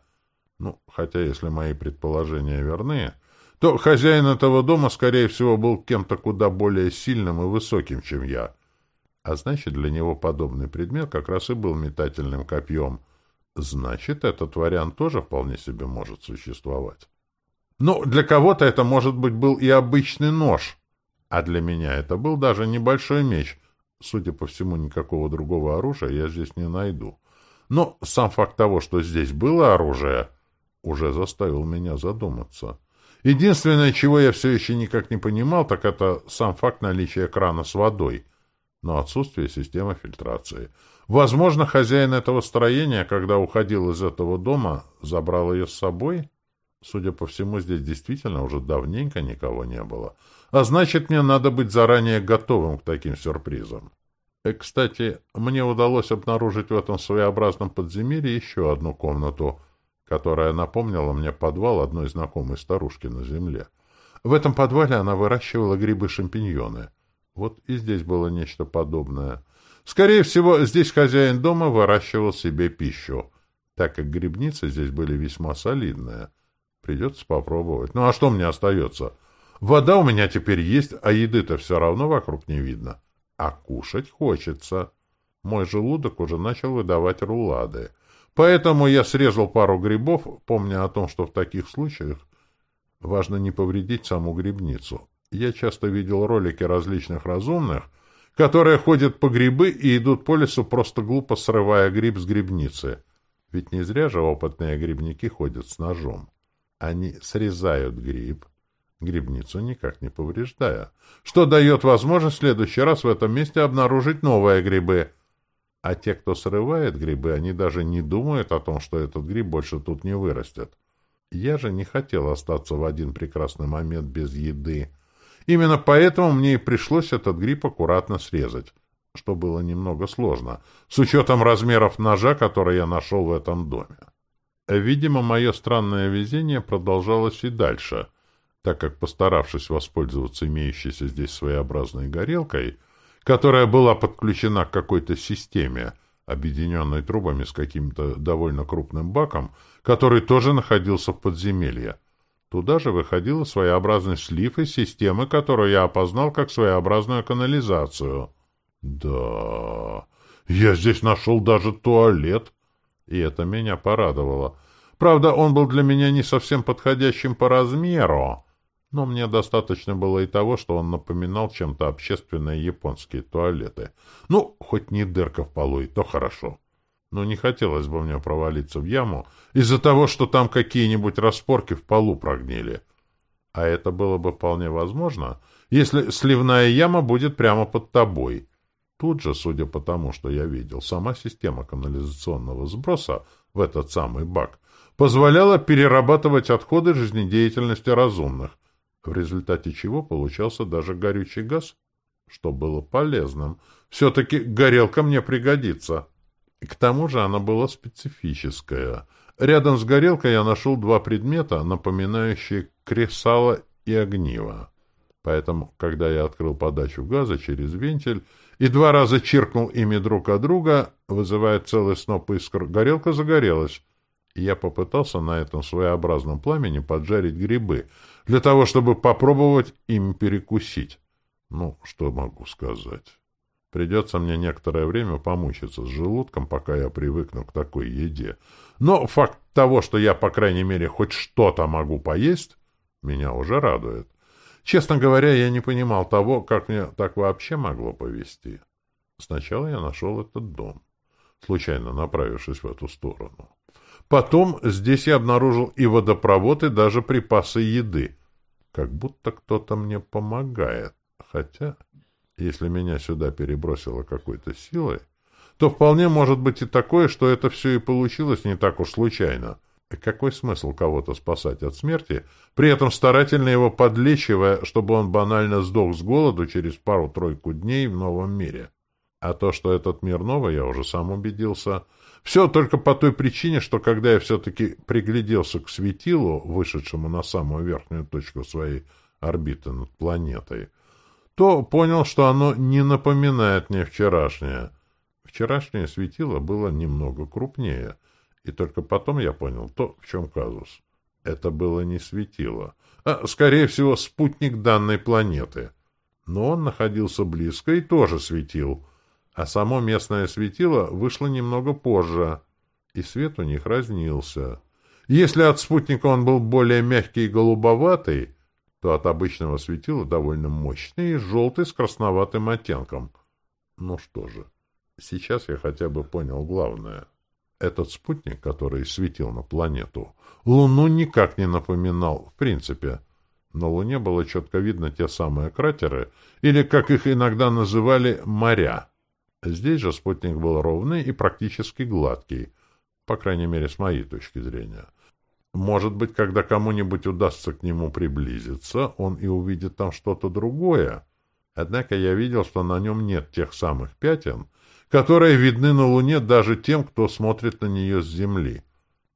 Ну, хотя, если мои предположения верны, то хозяин этого дома, скорее всего, был кем-то куда более сильным и высоким, чем я. А значит, для него подобный предмет как раз и был метательным копьем. Значит, этот вариант тоже вполне себе может существовать. Ну, для кого-то это, может быть, был и обычный нож, а для меня это был даже небольшой меч. Судя по всему, никакого другого оружия я здесь не найду. Но сам факт того, что здесь было оружие, уже заставил меня задуматься. Единственное, чего я все еще никак не понимал, так это сам факт наличия крана с водой, но отсутствие системы фильтрации. Возможно, хозяин этого строения, когда уходил из этого дома, забрал ее с собой? Судя по всему, здесь действительно уже давненько никого не было. А значит, мне надо быть заранее готовым к таким сюрпризам. Э, кстати, мне удалось обнаружить в этом своеобразном подземелье еще одну комнату, которая напомнила мне подвал одной знакомой старушки на земле. В этом подвале она выращивала грибы-шампиньоны. Вот и здесь было нечто подобное. Скорее всего, здесь хозяин дома выращивал себе пищу, так как грибницы здесь были весьма солидные. Придется попробовать. Ну а что мне остается? Вода у меня теперь есть, а еды-то все равно вокруг не видно а кушать хочется. Мой желудок уже начал выдавать рулады. Поэтому я срезал пару грибов, помня о том, что в таких случаях важно не повредить саму грибницу. Я часто видел ролики различных разумных, которые ходят по грибы и идут по лесу, просто глупо срывая гриб с грибницы. Ведь не зря же опытные грибники ходят с ножом. Они срезают гриб, грибницу никак не повреждая, что дает возможность в следующий раз в этом месте обнаружить новые грибы. А те, кто срывает грибы, они даже не думают о том, что этот гриб больше тут не вырастет. Я же не хотел остаться в один прекрасный момент без еды. Именно поэтому мне и пришлось этот гриб аккуратно срезать, что было немного сложно, с учетом размеров ножа, который я нашел в этом доме. Видимо, мое странное везение продолжалось и дальше, так как, постаравшись воспользоваться имеющейся здесь своеобразной горелкой, которая была подключена к какой-то системе, объединенной трубами с каким-то довольно крупным баком, который тоже находился в подземелье. Туда же выходил своеобразный слив из системы, которую я опознал как своеобразную канализацию. Да, я здесь нашел даже туалет, и это меня порадовало. Правда, он был для меня не совсем подходящим по размеру, но мне достаточно было и того, что он напоминал чем-то общественные японские туалеты. Ну, хоть не дырка в полу, и то хорошо. Но не хотелось бы мне провалиться в яму из-за того, что там какие-нибудь распорки в полу прогнили. А это было бы вполне возможно, если сливная яма будет прямо под тобой. Тут же, судя по тому, что я видел, сама система канализационного сброса в этот самый бак позволяла перерабатывать отходы жизнедеятельности разумных, в результате чего получался даже горючий газ, что было полезным. Все-таки горелка мне пригодится. К тому же она была специфическая. Рядом с горелкой я нашел два предмета, напоминающие кресало и огниво. Поэтому, когда я открыл подачу газа через вентиль и два раза чиркнул ими друг от друга, вызывая целый сноп искр, горелка загорелась, я попытался на этом своеобразном пламени поджарить грибы, для того, чтобы попробовать им перекусить. Ну, что могу сказать? Придется мне некоторое время помучиться с желудком, пока я привыкну к такой еде. Но факт того, что я, по крайней мере, хоть что-то могу поесть, меня уже радует. Честно говоря, я не понимал того, как мне так вообще могло повести. Сначала я нашел этот дом, случайно направившись в эту сторону. Потом здесь я обнаружил и водопровод, и даже припасы еды. Как будто кто-то мне помогает. Хотя, если меня сюда перебросило какой-то силой, то вполне может быть и такое, что это все и получилось не так уж случайно. какой смысл кого-то спасать от смерти, при этом старательно его подлечивая, чтобы он банально сдох с голоду через пару-тройку дней в новом мире? А то, что этот мир новый, я уже сам убедился — все только по той причине, что когда я все-таки пригляделся к светилу, вышедшему на самую верхнюю точку своей орбиты над планетой, то понял, что оно не напоминает мне вчерашнее. Вчерашнее светило было немного крупнее, и только потом я понял то, в чем казус. Это было не светило, а, скорее всего, спутник данной планеты. Но он находился близко и тоже светил — а само местное светило вышло немного позже, и свет у них разнился. Если от спутника он был более мягкий и голубоватый, то от обычного светила довольно мощный и желтый с красноватым оттенком. Ну что же, сейчас я хотя бы понял главное. Этот спутник, который светил на планету, Луну никак не напоминал, в принципе. На Луне было четко видно те самые кратеры, или, как их иногда называли, моря. Здесь же спутник был ровный и практически гладкий, по крайней мере, с моей точки зрения. Может быть, когда кому-нибудь удастся к нему приблизиться, он и увидит там что-то другое. Однако я видел, что на нем нет тех самых пятен, которые видны на Луне даже тем, кто смотрит на нее с Земли.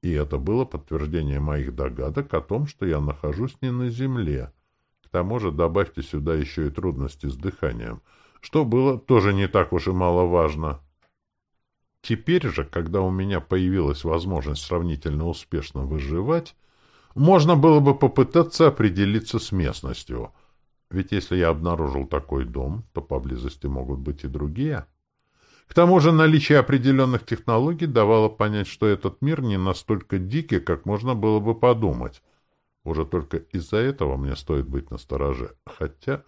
И это было подтверждение моих догадок о том, что я нахожусь не на Земле. К тому же добавьте сюда еще и трудности с дыханием — что было тоже не так уж и маловажно. Теперь же, когда у меня появилась возможность сравнительно успешно выживать, можно было бы попытаться определиться с местностью. Ведь если я обнаружил такой дом, то поблизости могут быть и другие. К тому же наличие определенных технологий давало понять, что этот мир не настолько дикий, как можно было бы подумать. Уже только из-за этого мне стоит быть настороже. Хотя...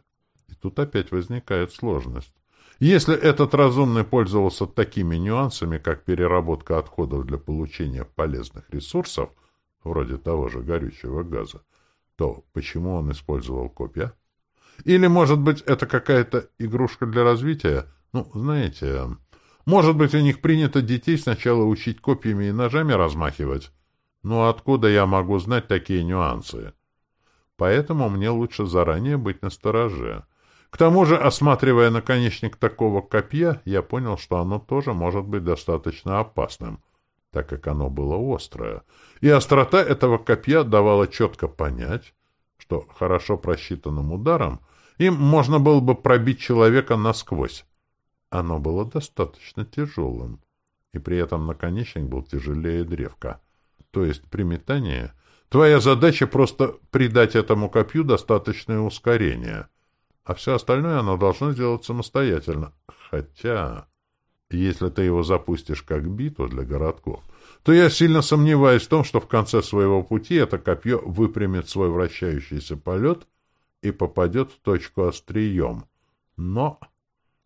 И тут опять возникает сложность. Если этот разумный пользовался такими нюансами, как переработка отходов для получения полезных ресурсов, вроде того же горючего газа, то почему он использовал копья? Или, может быть, это какая-то игрушка для развития? Ну, знаете, Может быть, у них принято детей сначала учить копьями и ножами размахивать? Ну, откуда я могу знать такие нюансы? Поэтому мне лучше заранее быть настороже. К тому же, осматривая наконечник такого копья, я понял, что оно тоже может быть достаточно опасным, так как оно было острое. И острота этого копья давала четко понять, что хорошо просчитанным ударом им можно было бы пробить человека насквозь. Оно было достаточно тяжелым, и при этом наконечник был тяжелее древка. То есть при метании твоя задача просто придать этому копью достаточное ускорение — а все остальное оно должно сделать самостоятельно. Хотя, если ты его запустишь как биту для городков, то я сильно сомневаюсь в том, что в конце своего пути это копье выпрямит свой вращающийся полет и попадет в точку острием. Но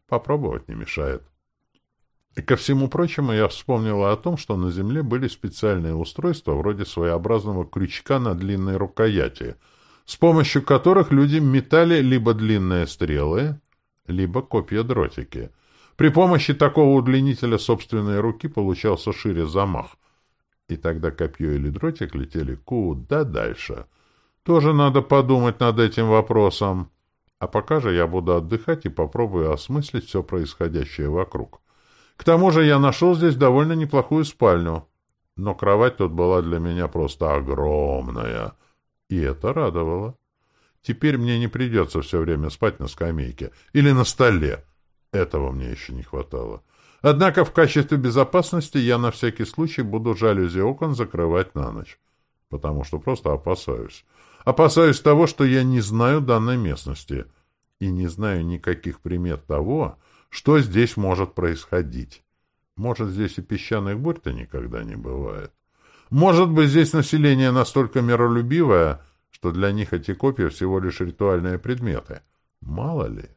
попробовать не мешает. И ко всему прочему я вспомнила о том, что на Земле были специальные устройства вроде своеобразного крючка на длинной рукояти — с помощью которых люди метали либо длинные стрелы, либо копья-дротики. При помощи такого удлинителя собственной руки получался шире замах, и тогда копье или дротик летели куда дальше. Тоже надо подумать над этим вопросом. А пока же я буду отдыхать и попробую осмыслить все происходящее вокруг. К тому же я нашел здесь довольно неплохую спальню. Но кровать тут была для меня просто огромная — и это радовало. Теперь мне не придется все время спать на скамейке или на столе. Этого мне еще не хватало. Однако в качестве безопасности я на всякий случай буду жалюзи окон закрывать на ночь, потому что просто опасаюсь. Опасаюсь того, что я не знаю данной местности и не знаю никаких примет того, что здесь может происходить. Может, здесь и песчаных бурь-то никогда не бывает. Может быть, здесь население настолько миролюбивое, что для них эти копии всего лишь ритуальные предметы. Мало ли.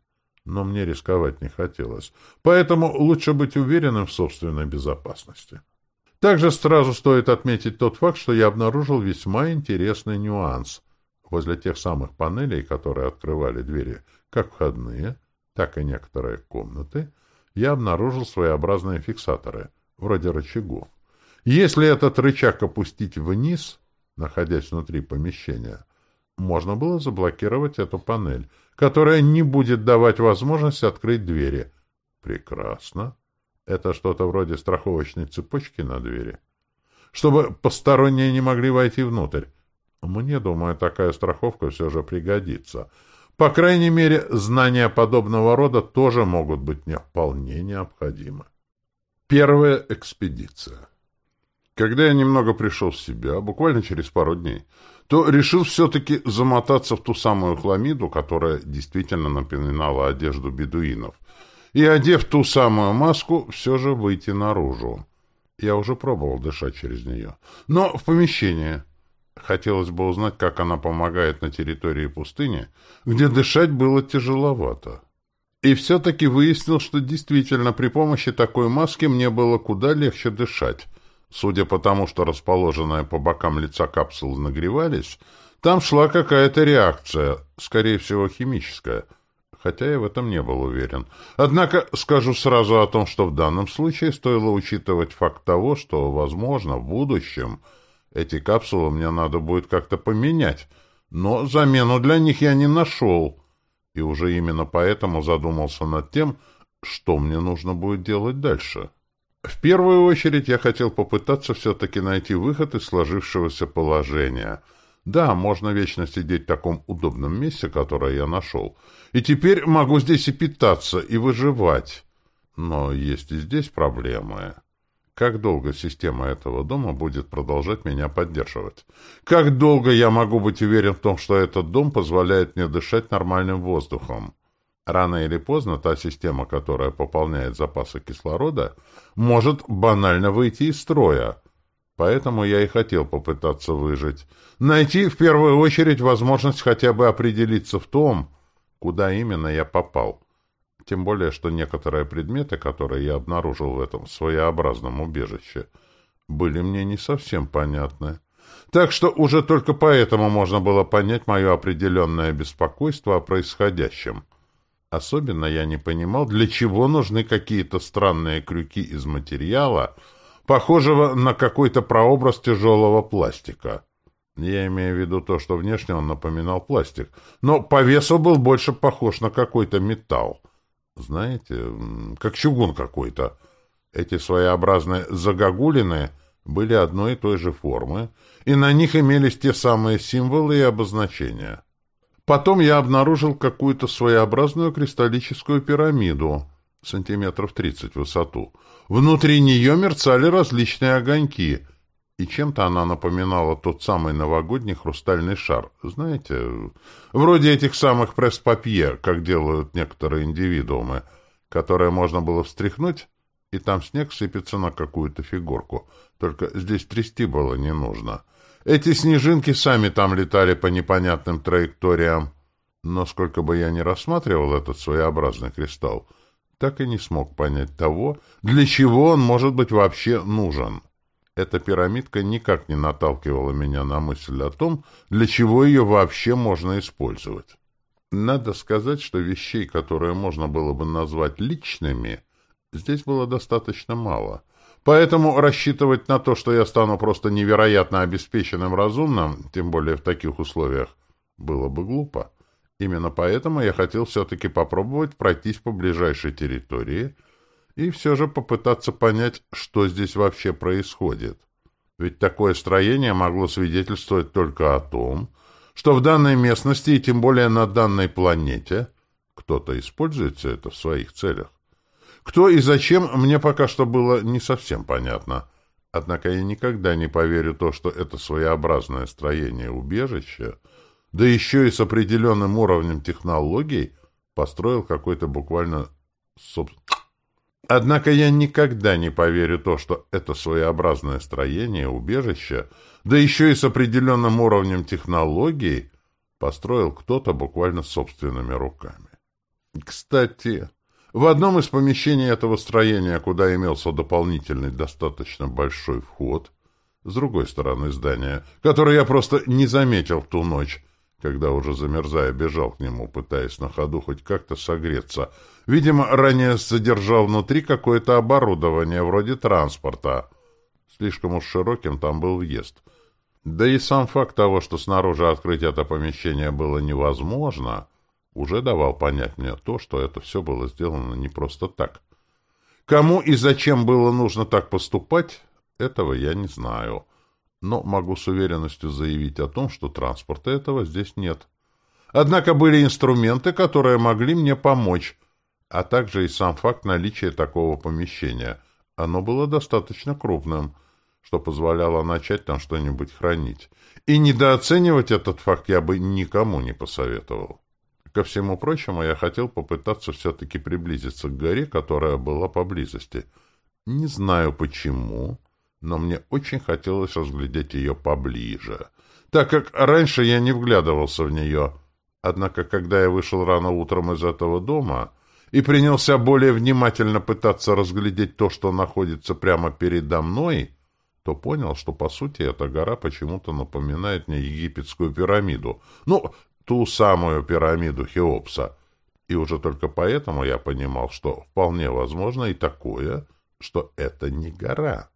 Но мне рисковать не хотелось. Поэтому лучше быть уверенным в собственной безопасности. Также сразу стоит отметить тот факт, что я обнаружил весьма интересный нюанс. Возле тех самых панелей, которые открывали двери, как входные, так и некоторые комнаты, я обнаружил своеобразные фиксаторы, вроде рычагов. Если этот рычаг опустить вниз, находясь внутри помещения, можно было заблокировать эту панель, которая не будет давать возможность открыть двери. Прекрасно. Это что-то вроде страховочной цепочки на двери. Чтобы посторонние не могли войти внутрь. Мне, думаю, такая страховка все же пригодится. По крайней мере, знания подобного рода тоже могут быть не вполне необходимы. Первая экспедиция. Когда я немного пришел в себя, буквально через пару дней, то решил все-таки замотаться в ту самую хламиду, которая действительно напоминала одежду бедуинов, и, одев ту самую маску, все же выйти наружу. Я уже пробовал дышать через нее. Но в помещении. Хотелось бы узнать, как она помогает на территории пустыни, где дышать было тяжеловато. И все-таки выяснил, что действительно при помощи такой маски мне было куда легче дышать, Судя по тому, что расположенные по бокам лица капсулы нагревались, там шла какая-то реакция, скорее всего, химическая, хотя я в этом не был уверен. Однако скажу сразу о том, что в данном случае стоило учитывать факт того, что, возможно, в будущем эти капсулы мне надо будет как-то поменять, но замену для них я не нашел, и уже именно поэтому задумался над тем, что мне нужно будет делать дальше. В первую очередь я хотел попытаться все-таки найти выход из сложившегося положения. Да, можно вечно сидеть в таком удобном месте, которое я нашел. И теперь могу здесь и питаться, и выживать. Но есть и здесь проблемы. Как долго система этого дома будет продолжать меня поддерживать? Как долго я могу быть уверен в том, что этот дом позволяет мне дышать нормальным воздухом? Рано или поздно та система, которая пополняет запасы кислорода, может банально выйти из строя. Поэтому я и хотел попытаться выжить. Найти в первую очередь возможность хотя бы определиться в том, куда именно я попал. Тем более, что некоторые предметы, которые я обнаружил в этом своеобразном убежище, были мне не совсем понятны. Так что уже только поэтому можно было понять мое определенное беспокойство о происходящем — Особенно я не понимал, для чего нужны какие-то странные крюки из материала, похожего на какой-то прообраз тяжелого пластика. Я имею в виду то, что внешне он напоминал пластик, но по весу был больше похож на какой-то металл. Знаете, как чугун какой-то. Эти своеобразные загогулины были одной и той же формы, и на них имелись те самые символы и обозначения. Потом я обнаружил какую-то своеобразную кристаллическую пирамиду, сантиметров тридцать в высоту. Внутри нее мерцали различные огоньки, и чем-то она напоминала тот самый новогодний хрустальный шар. Знаете, вроде этих самых пресс-папье, как делают некоторые индивидуумы, которые можно было встряхнуть, и там снег сыпется на какую-то фигурку. Только здесь трясти было не нужно. Эти снежинки сами там летали по непонятным траекториям. Но сколько бы я ни рассматривал этот своеобразный кристалл, так и не смог понять того, для чего он может быть вообще нужен. Эта пирамидка никак не наталкивала меня на мысль о том, для чего ее вообще можно использовать. Надо сказать, что вещей, которые можно было бы назвать личными, здесь было достаточно мало. Поэтому рассчитывать на то, что я стану просто невероятно обеспеченным разумным, тем более в таких условиях, было бы глупо. Именно поэтому я хотел все-таки попробовать пройтись по ближайшей территории и все же попытаться понять, что здесь вообще происходит. Ведь такое строение могло свидетельствовать только о том, что в данной местности и тем более на данной планете кто-то использует это в своих целях. Кто и зачем, мне пока что было не совсем понятно. Однако я никогда не поверю то, что это своеобразное строение убежища, да еще и с определенным уровнем технологий, построил какой-то буквально... Соб... Однако я никогда не поверю то, что это своеобразное строение убежища, да еще и с определенным уровнем технологий, построил кто-то буквально собственными руками. Кстати, в одном из помещений этого строения, куда имелся дополнительный достаточно большой вход, с другой стороны здания, который я просто не заметил в ту ночь, когда уже замерзая бежал к нему, пытаясь на ходу хоть как-то согреться. Видимо, ранее задержал внутри какое-то оборудование, вроде транспорта. Слишком уж широким там был въезд. Да и сам факт того, что снаружи открыть это помещение было невозможно, уже давал понять мне то, что это все было сделано не просто так. Кому и зачем было нужно так поступать, этого я не знаю. Но могу с уверенностью заявить о том, что транспорта этого здесь нет. Однако были инструменты, которые могли мне помочь, а также и сам факт наличия такого помещения. Оно было достаточно крупным, что позволяло начать там что-нибудь хранить. И недооценивать этот факт я бы никому не посоветовал. Ко всему прочему, я хотел попытаться все-таки приблизиться к горе, которая была поблизости. Не знаю почему, но мне очень хотелось разглядеть ее поближе, так как раньше я не вглядывался в нее. Однако, когда я вышел рано утром из этого дома и принялся более внимательно пытаться разглядеть то, что находится прямо передо мной, то понял, что, по сути, эта гора почему-то напоминает мне египетскую пирамиду. Ну, ту самую пирамиду Хеопса. И уже только поэтому я понимал, что вполне возможно и такое, что это не гора,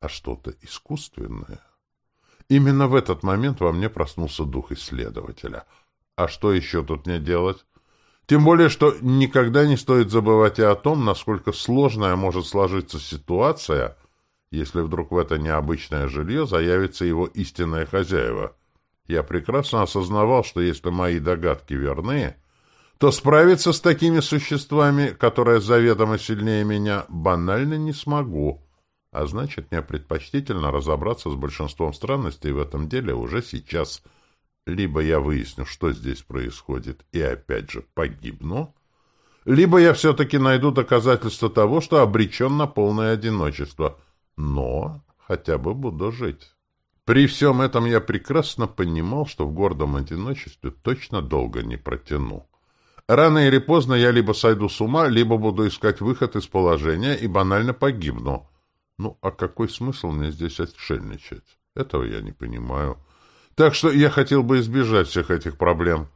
а что-то искусственное. Именно в этот момент во мне проснулся дух исследователя. А что еще тут мне делать? Тем более, что никогда не стоит забывать и о том, насколько сложная может сложиться ситуация, если вдруг в это необычное жилье заявится его истинное хозяева — я прекрасно осознавал, что если мои догадки верны, то справиться с такими существами, которые заведомо сильнее меня, банально не смогу. А значит, мне предпочтительно разобраться с большинством странностей в этом деле уже сейчас. Либо я выясню, что здесь происходит, и опять же погибну, либо я все-таки найду доказательства того, что обречен на полное одиночество. Но хотя бы буду жить. При всем этом я прекрасно понимал, что в гордом одиночестве точно долго не протяну. Рано или поздно я либо сойду с ума, либо буду искать выход из положения и банально погибну. Ну, а какой смысл мне здесь отшельничать? Этого я не понимаю. Так что я хотел бы избежать всех этих проблем.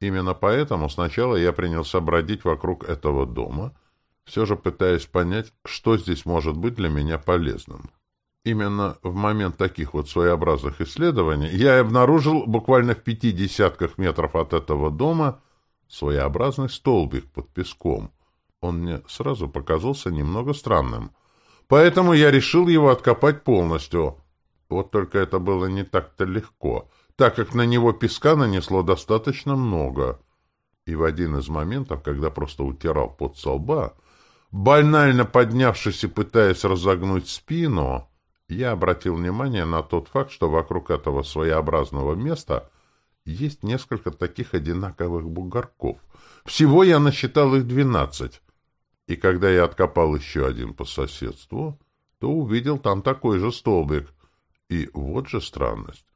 Именно поэтому сначала я принялся бродить вокруг этого дома, все же пытаясь понять, что здесь может быть для меня полезным. Именно в момент таких вот своеобразных исследований я обнаружил буквально в пяти десятках метров от этого дома своеобразный столбик под песком. Он мне сразу показался немного странным. Поэтому я решил его откопать полностью. Вот только это было не так-то легко, так как на него песка нанесло достаточно много. И в один из моментов, когда просто утирал под со лба, банально поднявшись и пытаясь разогнуть спину, я обратил внимание на тот факт, что вокруг этого своеобразного места есть несколько таких одинаковых бугорков. Всего я насчитал их двенадцать. И когда я откопал еще один по соседству, то увидел там такой же столбик. И вот же странность.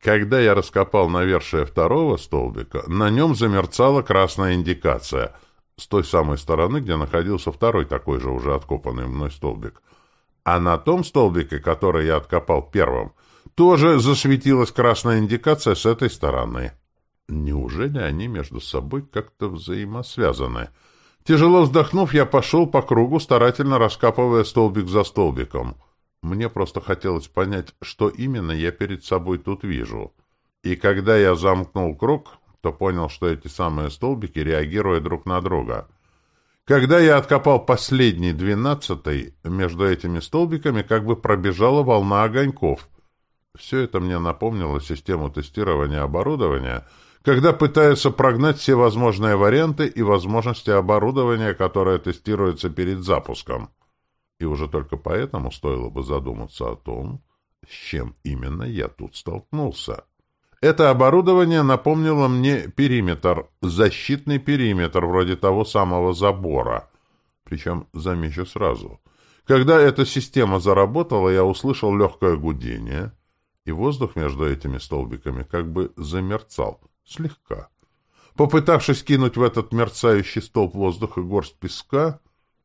Когда я раскопал навершие второго столбика, на нем замерцала красная индикация с той самой стороны, где находился второй такой же уже откопанный мной столбик. А на том столбике, который я откопал первым, тоже засветилась красная индикация с этой стороны. Неужели они между собой как-то взаимосвязаны? Тяжело вздохнув, я пошел по кругу, старательно раскапывая столбик за столбиком. Мне просто хотелось понять, что именно я перед собой тут вижу. И когда я замкнул круг, то понял, что эти самые столбики реагируют друг на друга — когда я откопал последний, двенадцатый, между этими столбиками как бы пробежала волна огоньков. Все это мне напомнило систему тестирования оборудования, когда пытаются прогнать все возможные варианты и возможности оборудования, которое тестируется перед запуском. И уже только поэтому стоило бы задуматься о том, с чем именно я тут столкнулся. Это оборудование напомнило мне периметр, защитный периметр, вроде того самого забора. Причем, замечу сразу, когда эта система заработала, я услышал легкое гудение, и воздух между этими столбиками как бы замерцал, слегка. Попытавшись кинуть в этот мерцающий столб воздуха горсть песка,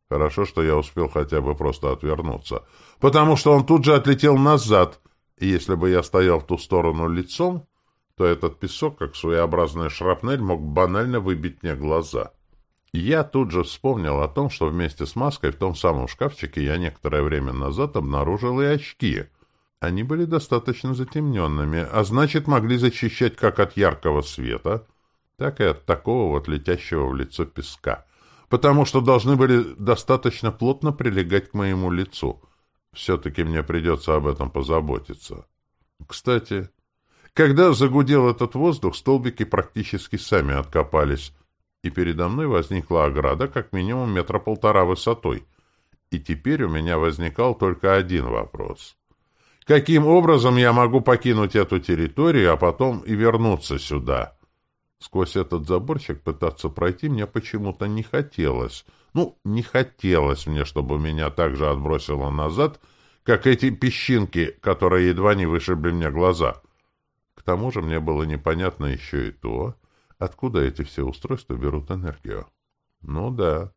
хорошо, что я успел хотя бы просто отвернуться, потому что он тут же отлетел назад, и если бы я стоял в ту сторону лицом, то этот песок, как своеобразная шрапнель, мог банально выбить мне глаза. Я тут же вспомнил о том, что вместе с маской в том самом шкафчике я некоторое время назад обнаружил и очки. Они были достаточно затемненными, а значит, могли защищать как от яркого света, так и от такого вот летящего в лицо песка, потому что должны были достаточно плотно прилегать к моему лицу. Все-таки мне придется об этом позаботиться. Кстати, когда загудел этот воздух, столбики практически сами откопались, и передо мной возникла ограда как минимум метра полтора высотой. И теперь у меня возникал только один вопрос. Каким образом я могу покинуть эту территорию, а потом и вернуться сюда? Сквозь этот заборчик пытаться пройти мне почему-то не хотелось. Ну, не хотелось мне, чтобы меня так же отбросило назад, как эти песчинки, которые едва не вышибли мне глаза тому же мне было непонятно еще и то, откуда эти все устройства берут энергию. Ну да.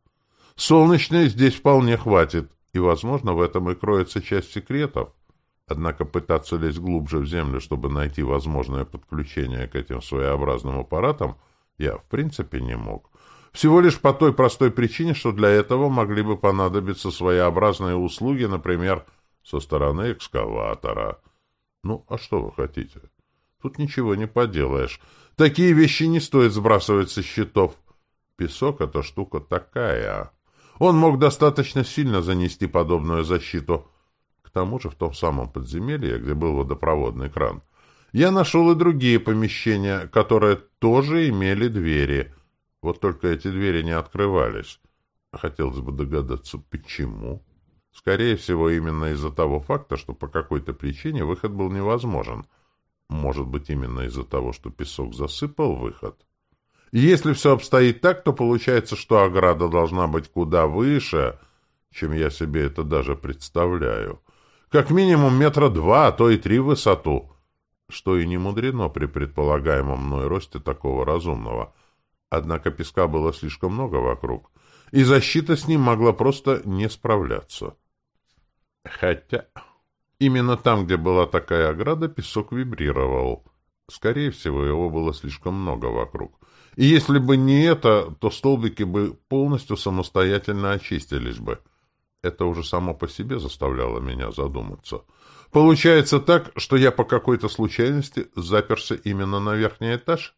Солнечной здесь вполне хватит, и, возможно, в этом и кроется часть секретов. Однако пытаться лезть глубже в землю, чтобы найти возможное подключение к этим своеобразным аппаратам, я в принципе не мог. Всего лишь по той простой причине, что для этого могли бы понадобиться своеобразные услуги, например, со стороны экскаватора. Ну, а что вы хотите? Тут ничего не поделаешь. Такие вещи не стоит сбрасывать со счетов. Песок — это штука такая. Он мог достаточно сильно занести подобную защиту. К тому же в том самом подземелье, где был водопроводный кран, я нашел и другие помещения, которые тоже имели двери. Вот только эти двери не открывались. Хотелось бы догадаться, почему. Скорее всего, именно из-за того факта, что по какой-то причине выход был невозможен — может быть, именно из-за того, что песок засыпал выход? Если все обстоит так, то получается, что ограда должна быть куда выше, чем я себе это даже представляю. Как минимум метра два, а то и три в высоту. Что и не мудрено при предполагаемом мной росте такого разумного. Однако песка было слишком много вокруг, и защита с ним могла просто не справляться. Хотя... Именно там, где была такая ограда, песок вибрировал. Скорее всего, его было слишком много вокруг. И если бы не это, то столбики бы полностью самостоятельно очистились бы. Это уже само по себе заставляло меня задуматься. Получается так, что я по какой-то случайности заперся именно на верхний этаж?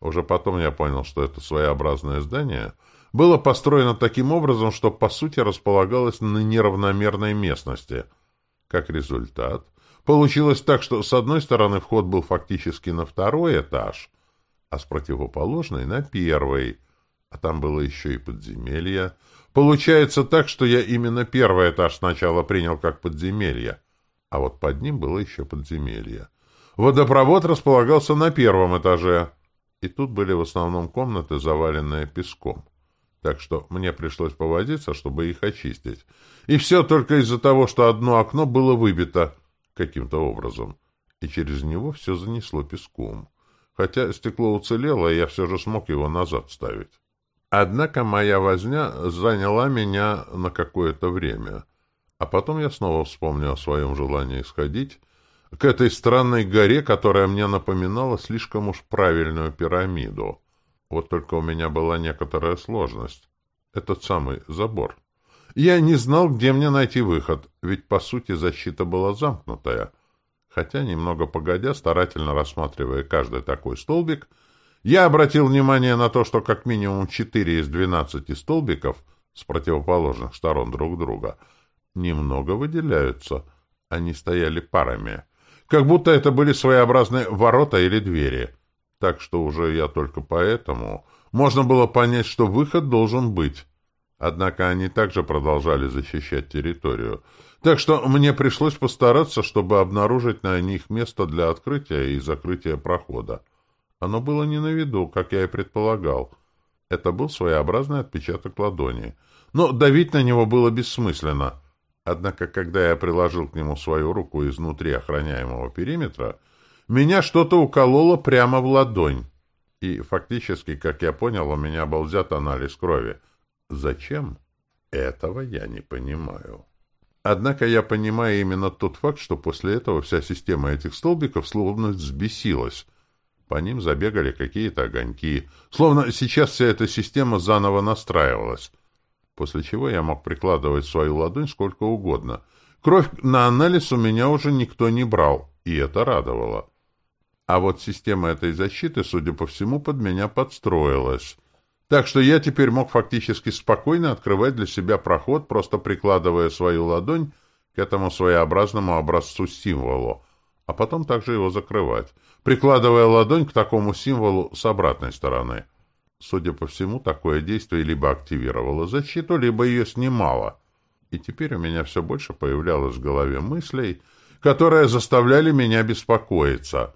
Уже потом я понял, что это своеобразное здание было построено таким образом, что по сути располагалось на неравномерной местности. Как результат, получилось так, что с одной стороны вход был фактически на второй этаж, а с противоположной — на первый, а там было еще и подземелье. Получается так, что я именно первый этаж сначала принял как подземелье, а вот под ним было еще подземелье. Водопровод располагался на первом этаже, и тут были в основном комнаты, заваленные песком. Так что мне пришлось повозиться, чтобы их очистить. И все только из-за того, что одно окно было выбито каким-то образом, и через него все занесло песком. Хотя стекло уцелело, и я все же смог его назад ставить. Однако моя возня заняла меня на какое-то время — а потом я снова вспомнил о своем желании сходить к этой странной горе, которая мне напоминала слишком уж правильную пирамиду. Вот только у меня была некоторая сложность. Этот самый забор. Я не знал, где мне найти выход, ведь, по сути, защита была замкнутая. Хотя, немного погодя, старательно рассматривая каждый такой столбик, я обратил внимание на то, что как минимум четыре из двенадцати столбиков с противоположных сторон друг друга — немного выделяются. Они стояли парами. Как будто это были своеобразные ворота или двери. Так что уже я только поэтому... Можно было понять, что выход должен быть. Однако они также продолжали защищать территорию. Так что мне пришлось постараться, чтобы обнаружить на них место для открытия и закрытия прохода. Оно было не на виду, как я и предполагал. Это был своеобразный отпечаток ладони. Но давить на него было бессмысленно. Однако, когда я приложил к нему свою руку изнутри охраняемого периметра, меня что-то укололо прямо в ладонь. И фактически, как я понял, у меня был взят анализ крови. Зачем? Этого я не понимаю. Однако я понимаю именно тот факт, что после этого вся система этих столбиков словно взбесилась. По ним забегали какие-то огоньки. Словно сейчас вся эта система заново настраивалась после чего я мог прикладывать свою ладонь сколько угодно. Кровь на анализ у меня уже никто не брал, и это радовало. А вот система этой защиты, судя по всему, под меня подстроилась. Так что я теперь мог фактически спокойно открывать для себя проход, просто прикладывая свою ладонь к этому своеобразному образцу-символу, а потом также его закрывать, прикладывая ладонь к такому символу с обратной стороны. Судя по всему, такое действие либо активировало защиту, либо ее снимало. И теперь у меня все больше появлялось в голове мыслей, которые заставляли меня беспокоиться.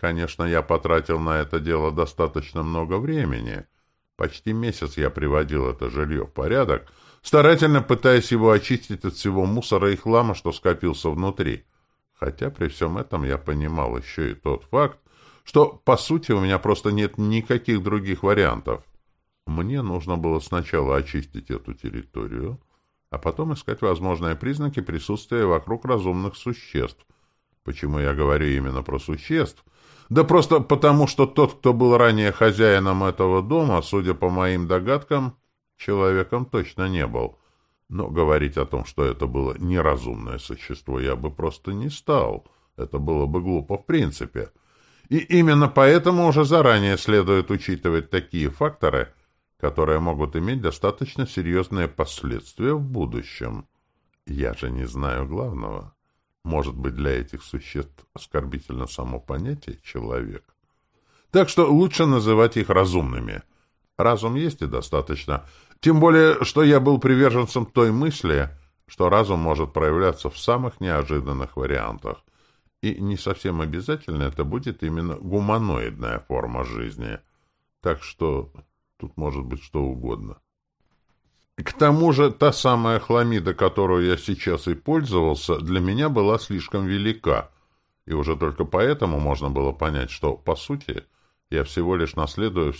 Конечно, я потратил на это дело достаточно много времени. Почти месяц я приводил это жилье в порядок, старательно пытаясь его очистить от всего мусора и хлама, что скопился внутри. Хотя при всем этом я понимал еще и тот факт, что, по сути, у меня просто нет никаких других вариантов. Мне нужно было сначала очистить эту территорию, а потом искать возможные признаки присутствия вокруг разумных существ. Почему я говорю именно про существ? Да просто потому, что тот, кто был ранее хозяином этого дома, судя по моим догадкам, человеком точно не был. Но говорить о том, что это было неразумное существо, я бы просто не стал. Это было бы глупо в принципе. И именно поэтому уже заранее следует учитывать такие факторы, которые могут иметь достаточно серьезные последствия в будущем. Я же не знаю главного. Может быть, для этих существ оскорбительно само понятие «человек». Так что лучше называть их разумными. Разум есть и достаточно. Тем более, что я был приверженцем той мысли, что разум может проявляться в самых неожиданных вариантах. И не совсем обязательно это будет именно гуманоидная форма жизни. Так что тут может быть что угодно. К тому же та самая хламида, которую я сейчас и пользовался, для меня была слишком велика. И уже только поэтому можно было понять, что, по сути, я всего лишь наследую